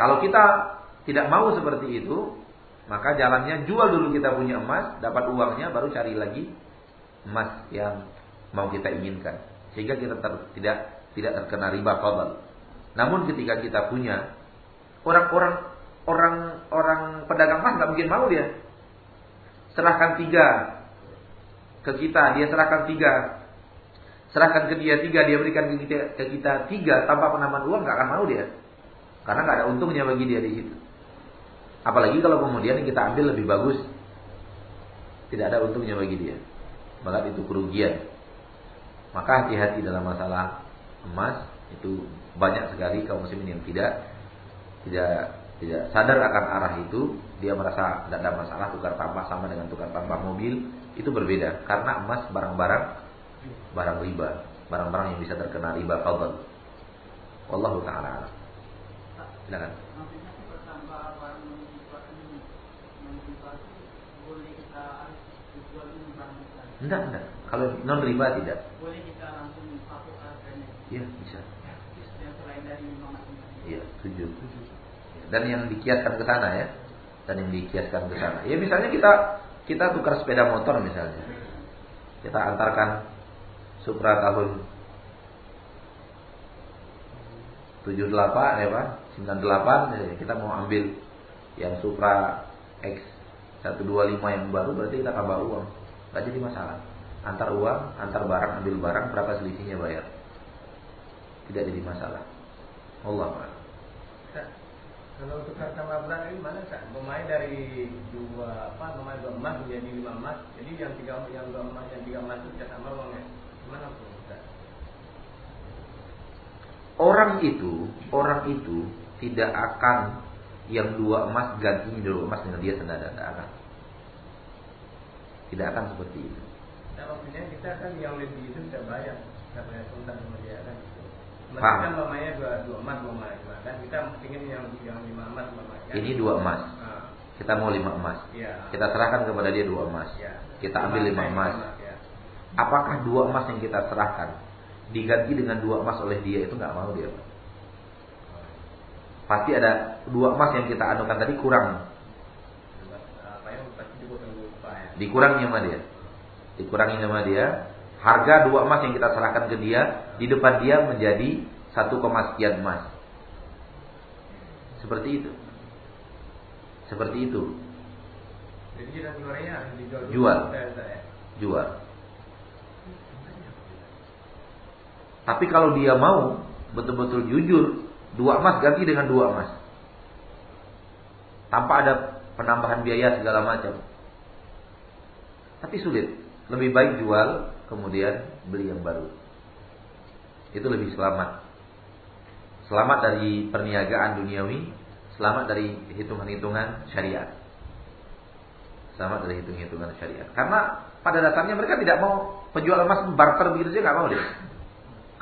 Kalau kita tidak mau seperti itu, maka jalannya jual dulu kita punya emas, dapat uangnya, baru cari lagi emas yang mau kita inginkan. Sehingga kita ter, tidak tidak terkena riba fadl. Namun ketika kita punya orang-orang orang orang pedagang emas nggak mungkin mau dia. Serahkan tiga ke kita, dia serahkan tiga serahkan ke dia tiga, dia berikan ke kita, ke kita tiga tanpa penambahan uang nggak akan mau dia, karena nggak ada untungnya bagi dia di situ. Apalagi kalau kemudian kita ambil lebih bagus, tidak ada untungnya bagi dia, maka itu kerugian. Maka hati-hati dalam masalah emas itu banyak sekali kaum muslimin yang tidak tidak tidak sadar akan arah itu, dia merasa tidak ada masalah tukar tambah sama dengan tukar tambah mobil, itu berbeda. Karena emas barang-barang barang riba. barang-barang yang bisa terkena riba fadl. Wallahu taala. Silakan. Enggak, enggak. Kalau non riba tidak. Boleh kita langsung pakai harganya. Iya, bisa. Yang selain dari Iya, tujuh. Dan yang dikiaskan ke sana ya. Dan yang dikiaskan ke sana. Ya misalnya kita kita tukar sepeda motor misalnya. Kita antarkan Supra tahun 78 ya Pak, 98 ya, kita mau ambil yang Supra X 125 yang baru berarti kita tambah uang. Gak jadi masalah. Antar uang, antar barang, ambil barang, berapa selisihnya bayar. Tidak jadi masalah. Allah Pak. Kalau tukar tambah berat ini mana Kak? Memai dari dua apa memai dua emas menjadi lima emas. Jadi yang tiga yang dua emas yang tiga emas itu kita tambah uangnya. Orang itu, orang itu tidak akan yang dua emas ganti dua emas dengan dia tidak akan. Tidak akan seperti itu. Nah, maksudnya kita kan yang lebih itu kita bayar, kita bayar tuntas sama dia kan. Paham. kan mamanya dua dua emas dua emas dua kan kita ingin yang yang lima emas lima emas. Kan? Ini dua emas. Ah, Kita mau lima emas. Iya. Kita serahkan kepada dia dua emas. Iya. Kita ambil lima emas. Ya. Apakah dua emas yang kita serahkan diganti dengan dua emas oleh dia itu nggak mau dia? Pak? Pasti ada dua emas yang kita anukan tadi kurang, ya. dikurangi sama dia, dikurangi sama dia. Harga dua emas yang kita serahkan ke dia di depan dia menjadi satu koma sekian emas. Seperti itu. Seperti itu. Jadi kita jualnya harus dijual dulu. Jual. Saya. jual. Tapi kalau dia mau betul-betul jujur, dua emas ganti dengan dua emas. Tanpa ada penambahan biaya segala macam. Tapi sulit. Lebih baik jual, kemudian beli yang baru. Itu lebih selamat. Selamat dari perniagaan duniawi, selamat dari hitungan-hitungan syariat. Selamat dari hitung-hitungan syariat. Karena pada dasarnya mereka tidak mau penjual emas barter begitu saja nggak mau dia.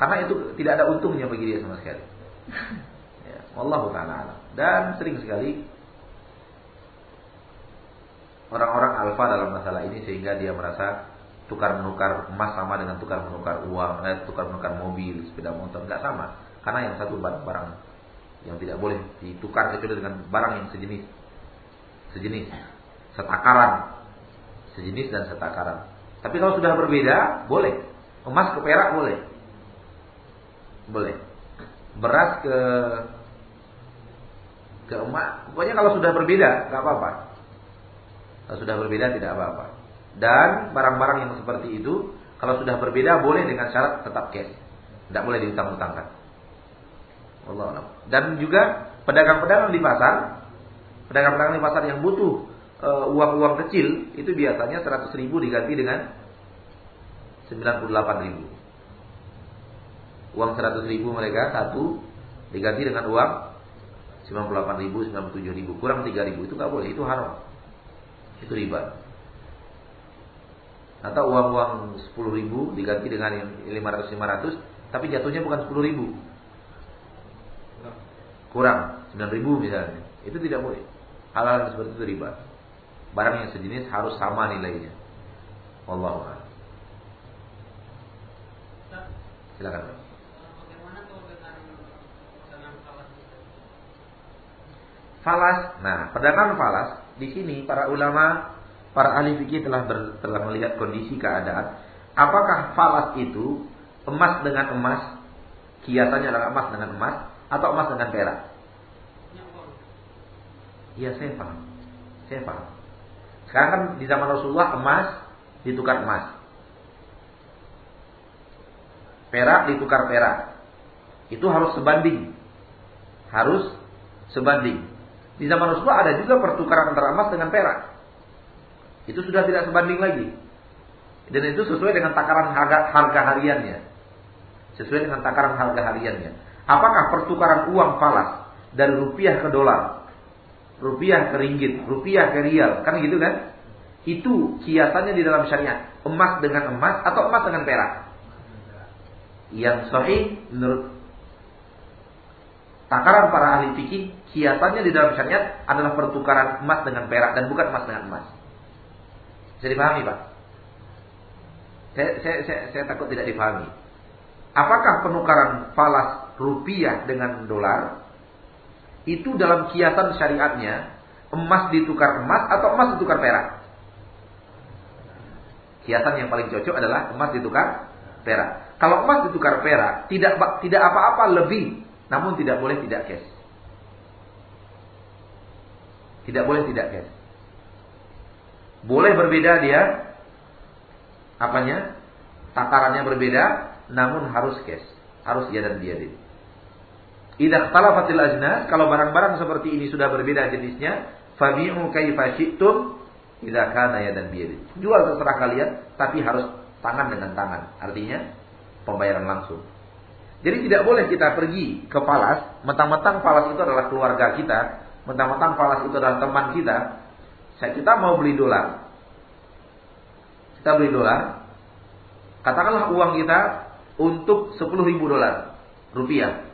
Karena itu tidak ada untungnya bagi dia sama sekali. Ya, Wallahu taala alam. Dan sering sekali orang-orang alfa dalam masalah ini sehingga dia merasa tukar menukar emas sama dengan tukar menukar uang, eh, tukar menukar mobil, sepeda motor nggak sama. Karena yang satu barang-barang yang tidak boleh ditukar kecuali dengan barang yang sejenis, sejenis, setakaran, sejenis dan setakaran. Tapi kalau sudah berbeda, boleh. Emas ke perak boleh. Boleh. Beras ke ke emas. Pokoknya kalau sudah berbeda, nggak apa-apa. Kalau sudah berbeda tidak apa-apa. Dan barang-barang yang seperti itu, kalau sudah berbeda boleh dengan syarat tetap cash. Tidak boleh diutang-utangkan. Allah. Dan juga pedagang-pedagang di pasar, pedagang-pedagang di pasar yang butuh e, uang-uang kecil, itu biasanya 100 ribu diganti dengan 98 ribu. Uang 100 ribu mereka satu diganti dengan uang 98 ribu, 97 ribu, kurang 3 ribu itu nggak boleh, itu haram, itu riba. Atau uang-uang 10 ribu diganti dengan yang 500-500, tapi jatuhnya bukan 10 ribu, kurang 9 ribu misalnya, itu tidak boleh. Hal-hal seperti itu riba. Barang yang sejenis harus sama nilainya. Wallahu a'lam. Silakan. Pak. Bagaimana kalau dengan dengan falas itu? Falas. Nah, perdagangan falas di sini para ulama, para ahli fikih telah ber, telah melihat kondisi keadaan. Apakah falas itu emas dengan emas, kiasannya adalah emas dengan emas, atau emas dengan perak? Iya, saya paham. Saya paham. Sekarang kan di zaman Rasulullah emas ditukar emas. Perak ditukar perak. Itu harus sebanding. Harus sebanding. Di zaman Rasulullah ada juga pertukaran antara emas dengan perak. Itu sudah tidak sebanding lagi. Dan itu sesuai dengan takaran harga, harga hariannya. Sesuai dengan takaran harga hariannya. Apakah pertukaran uang falas dari rupiah ke dolar, rupiah ke ringgit, rupiah ke rial, kan gitu kan? Itu kiasannya di dalam syariat. Emas dengan emas atau emas dengan perak. Yang sahih menurut takaran para ahli fikih, kiasannya di dalam syariat adalah pertukaran emas dengan perak dan bukan emas dengan emas. Bisa dipahami, Pak? Saya, saya, saya, saya takut tidak dipahami. Apakah penukaran falas rupiah dengan dolar itu dalam kiasan syariatnya emas ditukar emas atau emas ditukar perak? Kiasan yang paling cocok adalah emas ditukar perak. Kalau emas ditukar perak, tidak tidak apa-apa lebih, namun tidak boleh tidak cash. Tidak boleh tidak cash. Boleh berbeda dia apanya? Takarannya berbeda, namun harus cash. Harus dia dan dia ini. Idza ikhtalafatil ajnas, kalau barang-barang seperti ini sudah berbeda jenisnya, fabi'u kaifa syi'tum idza kana yadan biyadin. Jual terserah kalian, tapi harus tangan dengan tangan. Artinya pembayaran langsung. Jadi tidak boleh kita pergi ke Palas, mentang-mentang Palas itu adalah keluarga kita, mentang-mentang Palas itu adalah teman kita. Saya kita mau beli dolar. Kita beli dolar. Katakanlah uang kita untuk 10 ribu dolar rupiah.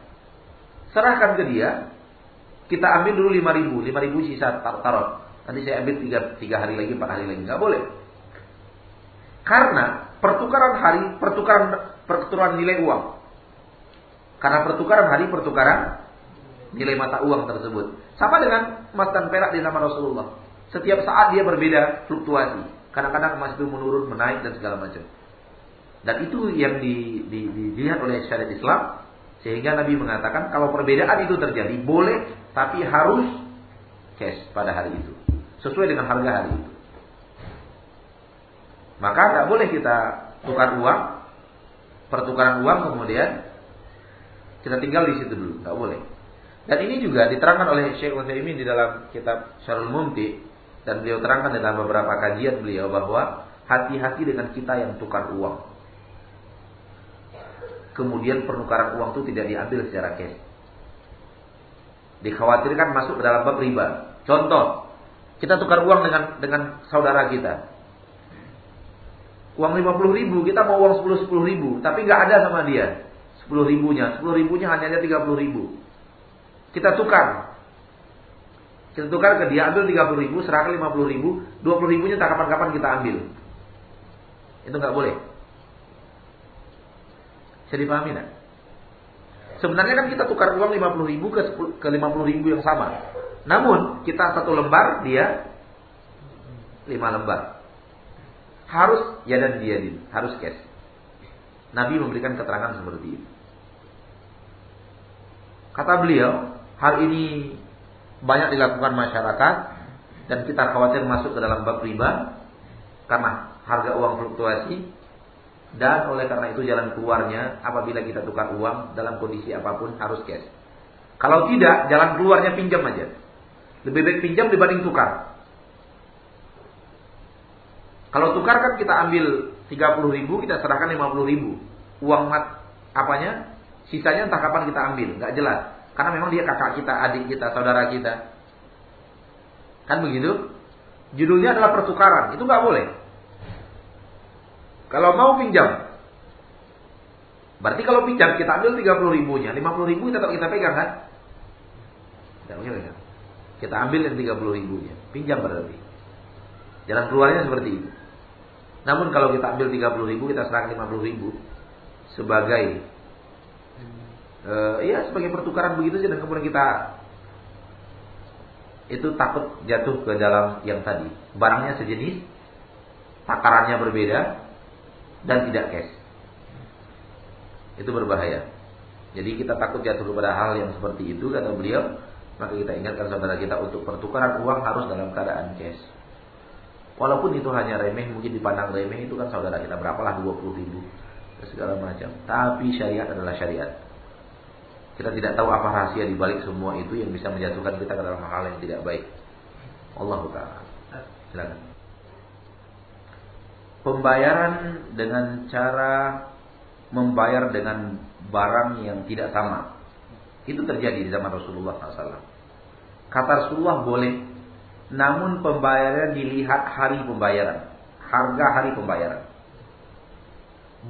Serahkan ke dia. Kita ambil dulu 5 ribu. 5 ribu sisa taruh. Nanti saya ambil 3, 3 hari lagi, 4 hari lagi. Nggak boleh. Karena pertukaran hari, pertukaran pertukaran nilai uang. Karena pertukaran hari, pertukaran nilai mata uang tersebut. Sama dengan emas dan perak di zaman Rasulullah. Setiap saat dia berbeda fluktuasi. Kadang-kadang emas itu menurun, menaik dan segala macam. Dan itu yang di, di, di, dilihat oleh syariat Islam. Sehingga Nabi mengatakan kalau perbedaan itu terjadi boleh tapi harus cash pada hari itu. Sesuai dengan harga hari itu. Maka tidak boleh kita tukar uang, pertukaran uang kemudian kita tinggal di situ dulu, nggak boleh. Dan ini juga diterangkan oleh Syekh Utsaimin di dalam kitab Syarul Mumti dan beliau terangkan dalam beberapa kajian beliau bahwa hati-hati dengan kita yang tukar uang. Kemudian penukaran uang itu tidak diambil secara cash. Dikhawatirkan masuk ke dalam bab riba. Contoh, kita tukar uang dengan dengan saudara kita. Uang 50 ribu, kita mau uang 10 10 ribu, tapi nggak ada sama dia. 10 ribunya. 10 ribunya hanya ada 30 ribu. Kita tukar. Kita tukar ke dia, ambil 30 ribu, serahkan 50 ribu, 20 ribunya tak kapan-kapan kita ambil. Itu nggak boleh. Bisa dipahami kan? Sebenarnya kan kita tukar uang 50 ribu ke, 10, ke 50 ribu yang sama. Namun kita satu lembar, dia 5 lembar. Harus ya dan dia harus cash. Nabi memberikan keterangan seperti itu. Kata beliau, hal ini banyak dilakukan masyarakat dan kita khawatir masuk ke dalam bab riba karena harga uang fluktuasi dan oleh karena itu jalan keluarnya apabila kita tukar uang dalam kondisi apa pun harus cash. Kalau tidak, jalan keluarnya pinjam aja. Lebih baik pinjam dibanding tukar. Kalau tukar kan kita ambil 30 ribu, kita serahkan 50 ribu. Uang mat apanya? Sisanya entah kapan kita ambil, nggak jelas. Karena memang dia kakak kita, adik kita, saudara kita. Kan begitu? Judulnya adalah pertukaran, itu nggak boleh. Kalau mau pinjam, berarti kalau pinjam kita ambil 30 ribunya, 50 ribu tetap kita pegang kan? Kita ambil yang 30 ribunya, pinjam berarti. Jalan keluarnya seperti itu. Namun kalau kita ambil 30 ribu, kita serahkan 50 ribu sebagai uh, ya sebagai pertukaran begitu saja dan kemudian kita itu takut jatuh ke dalam yang tadi. Barangnya sejenis takarannya berbeda dan tidak cash. Itu berbahaya. Jadi kita takut jatuh kepada hal yang seperti itu kata beliau maka kita ingatkan saudara kita untuk pertukaran uang harus dalam keadaan cash. Walaupun itu hanya remeh mungkin dipandang remeh itu kan saudara kita berapalah 20 ribu segala macam. Tapi syariat adalah syariat kita tidak tahu apa rahasia di balik semua itu yang bisa menjatuhkan kita ke dalam hal yang tidak baik. Allah taala. Silakan. Pembayaran dengan cara membayar dengan barang yang tidak sama. Itu terjadi di zaman Rasulullah SAW. Kata Rasulullah boleh, namun pembayaran dilihat hari pembayaran, harga hari pembayaran.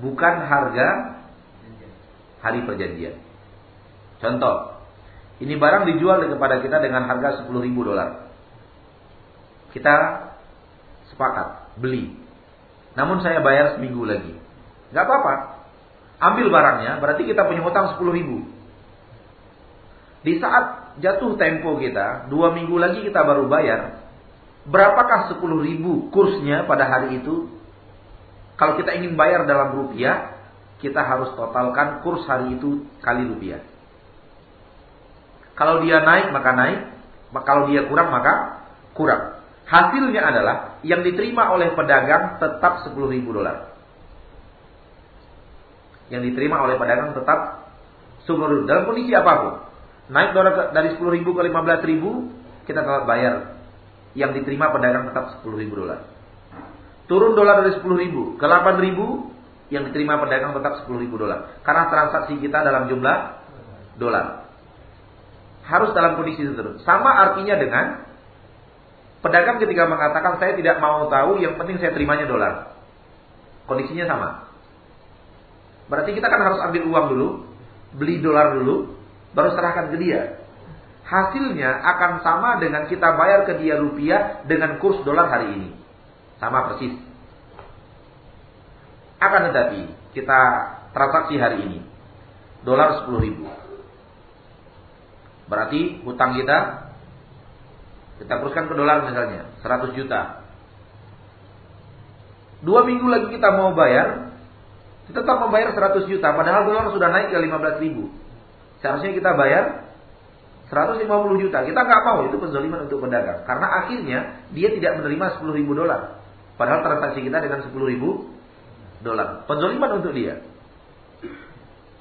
Bukan harga hari perjanjian. Contoh, ini barang dijual kepada kita dengan harga 10 ribu dolar. Kita sepakat beli. Namun saya bayar seminggu lagi. Gak apa-apa. Ambil barangnya, berarti kita punya hutang 10 ribu. Di saat jatuh tempo kita, dua minggu lagi kita baru bayar. Berapakah 10 ribu kursnya pada hari itu? Kalau kita ingin bayar dalam rupiah, kita harus totalkan kurs hari itu kali rupiah. Kalau dia naik maka naik, kalau dia kurang maka kurang. Hasilnya adalah yang diterima oleh pedagang tetap 10 ribu dolar. Yang diterima oleh pedagang tetap 10 ribu. Dalam kondisi apa pun. Naik dolar dari 10 ribu ke 15 ribu, kita tetap bayar. Yang diterima pedagang tetap 10 ribu dolar. Turun dolar dari 10 ribu ke 8 ribu, yang diterima pedagang tetap 10 ribu dolar. Karena transaksi kita dalam jumlah dolar harus dalam kondisi terus. Sama artinya dengan pedagang ketika mengatakan saya tidak mau tahu, yang penting saya terimanya dolar. Kondisinya sama. Berarti kita kan harus ambil uang dulu, beli dolar dulu, baru serahkan ke dia. Hasilnya akan sama dengan kita bayar ke dia rupiah dengan kurs dolar hari ini. Sama persis. Akan tetapi kita transaksi hari ini. Dolar 10 ribu. Berarti hutang kita kita teruskan ke dolar misalnya 100 juta. Dua minggu lagi kita mau bayar, kita tetap membayar 100 juta. Padahal dolar sudah naik ke 15 ribu. Seharusnya kita bayar 150 juta. Kita nggak mau itu penzoliman untuk pedagang. Karena akhirnya dia tidak menerima 10 ribu dolar. Padahal transaksi kita dengan 10 ribu dolar. Penzoliman untuk dia.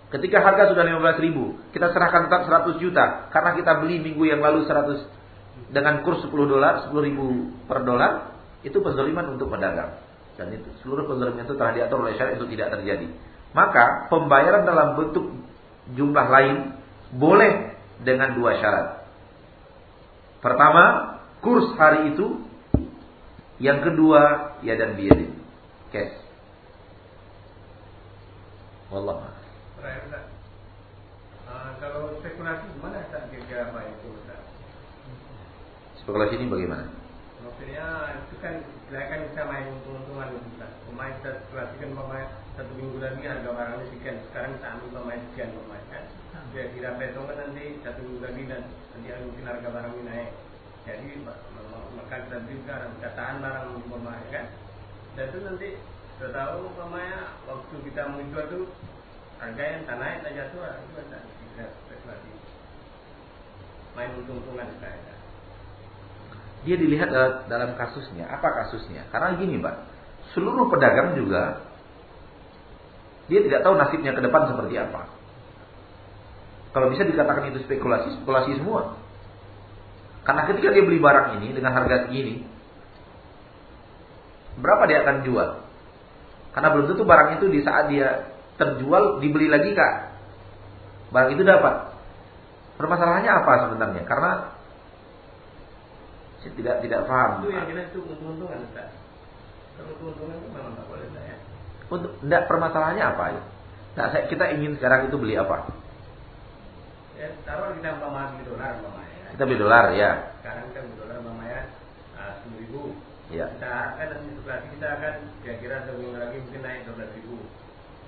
Ketika harga sudah 15 ribu, kita serahkan tetap 100 juta. Karena kita beli minggu yang lalu 100 dengan kurs 10 dolar, 10 ribu per dolar, itu penzoliman untuk pedagang. Dan itu seluruh penzoliman itu telah diatur oleh syariat itu tidak terjadi. Maka pembayaran dalam bentuk jumlah lain boleh dengan dua syarat. Pertama, kurs hari itu. Yang kedua, ya dan biadin. Cash. Wallah Uh, kalau spekulasi gimana Ustaz kira-kira apa itu? Spekulasi ini bagaimana? Maksudnya itu kan silakan kita main untung-untungan Ustaz. Pemain kita spekulasikan pemain satu minggu lagi harga barangnya sekian. Sekarang kita ambil pemain sekian pemain kan. Dia kira peso kan nanti satu minggu lagi dan nanti mungkin harga barangnya naik. Jadi maka kita beli sekarang kita tahan barang pemain kan. Dan itu nanti sudah tahu pemain waktu kita menjual itu harga yang tak naik tak jatuh itu ada kita spekulasi main untung-untungan kita Dia dilihat dalam kasusnya. Apa kasusnya? Karena gini, Pak. Seluruh pedagang juga dia tidak tahu nasibnya ke depan seperti apa. Kalau bisa dikatakan itu spekulasi, spekulasi semua. Karena ketika dia beli barang ini dengan harga segini, berapa dia akan jual? Karena belum tentu barang itu di saat dia terjual dibeli lagi kak. Barang itu dapat. Permasalahannya apa sebenarnya? Karena saya tidak tidak paham. Itu yang jelas itu untung-untungan kalau untung-untungan itu memang nggak boleh saya untuk tidak permasalahannya apa ya nah saya, kita ingin sekarang itu beli apa? Ya taruh kita umpama beli dolar umpama ya. Kita beli dolar ya. Sekarang kita beli dolar umpama ya. Sepuluh ribu. Ya. Kita harapkan dan inflasi kita akan kira-kira seminggu lagi mungkin naik dua belas ribu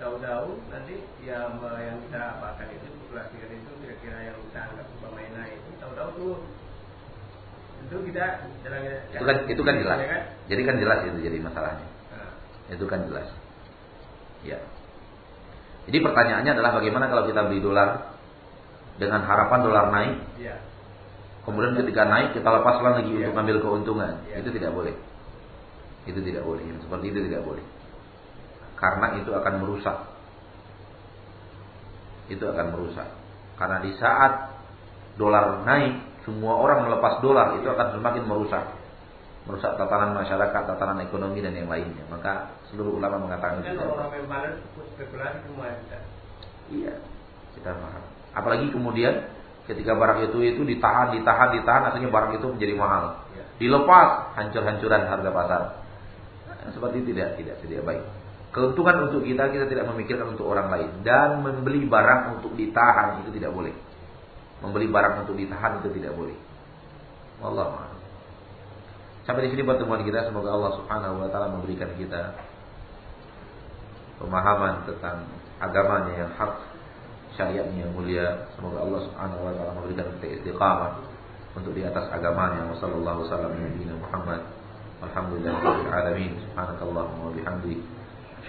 tahu-tahu nanti yang yang kita apakan itu populasikan itu kira-kira yang kita anggap pemainnya itu tahu-tahu tuh. Itu kita jalannya itu kan itu kan jelas. Ya kan? jadi kan jelas itu jadi masalahnya. Nah, itu kan jelas. Ya. Jadi pertanyaannya adalah bagaimana kalau kita beli dolar dengan harapan dolar naik? Iya. kemudian ketika naik kita lepas lagi Iya. untuk ambil keuntungan. Iya. itu tidak boleh. Itu tidak boleh yang seperti itu tidak boleh karena itu akan merusak. Itu akan merusak. Karena di saat dolar naik, semua orang melepas dolar itu akan semakin merusak. Merusak tatanan masyarakat, tatanan ekonomi dan yang lainnya. Maka seluruh ulama mengatakan kan itu. orang balas spekulasi semua Iya, kita paham. Apalagi kemudian ketika barang itu itu ditahan, ditahan, ditahan, akhirnya barang itu menjadi mahal. Iya. Dilepas, hancur-hancuran harga pasar. Seperti tidak, tidak, tidak baik. Keuntungan untuk kita, kita tidak memikirkan untuk orang lain. Dan membeli barang untuk ditahan itu tidak boleh. Membeli barang untuk ditahan itu tidak boleh. Allah Sampai di sini pertemuan kita. Semoga Allah subhanahu wa ta'ala memberikan kita pemahaman tentang agamanya yang hak, syariatnya yang mulia. Semoga Allah subhanahu wa ta'ala memberikan kita istiqamah untuk di atas agamanya. Wassalamualaikum warahmatullahi wabarakatuh. Alhamdulillah alamin. Subhanakallahumma wa bihamdika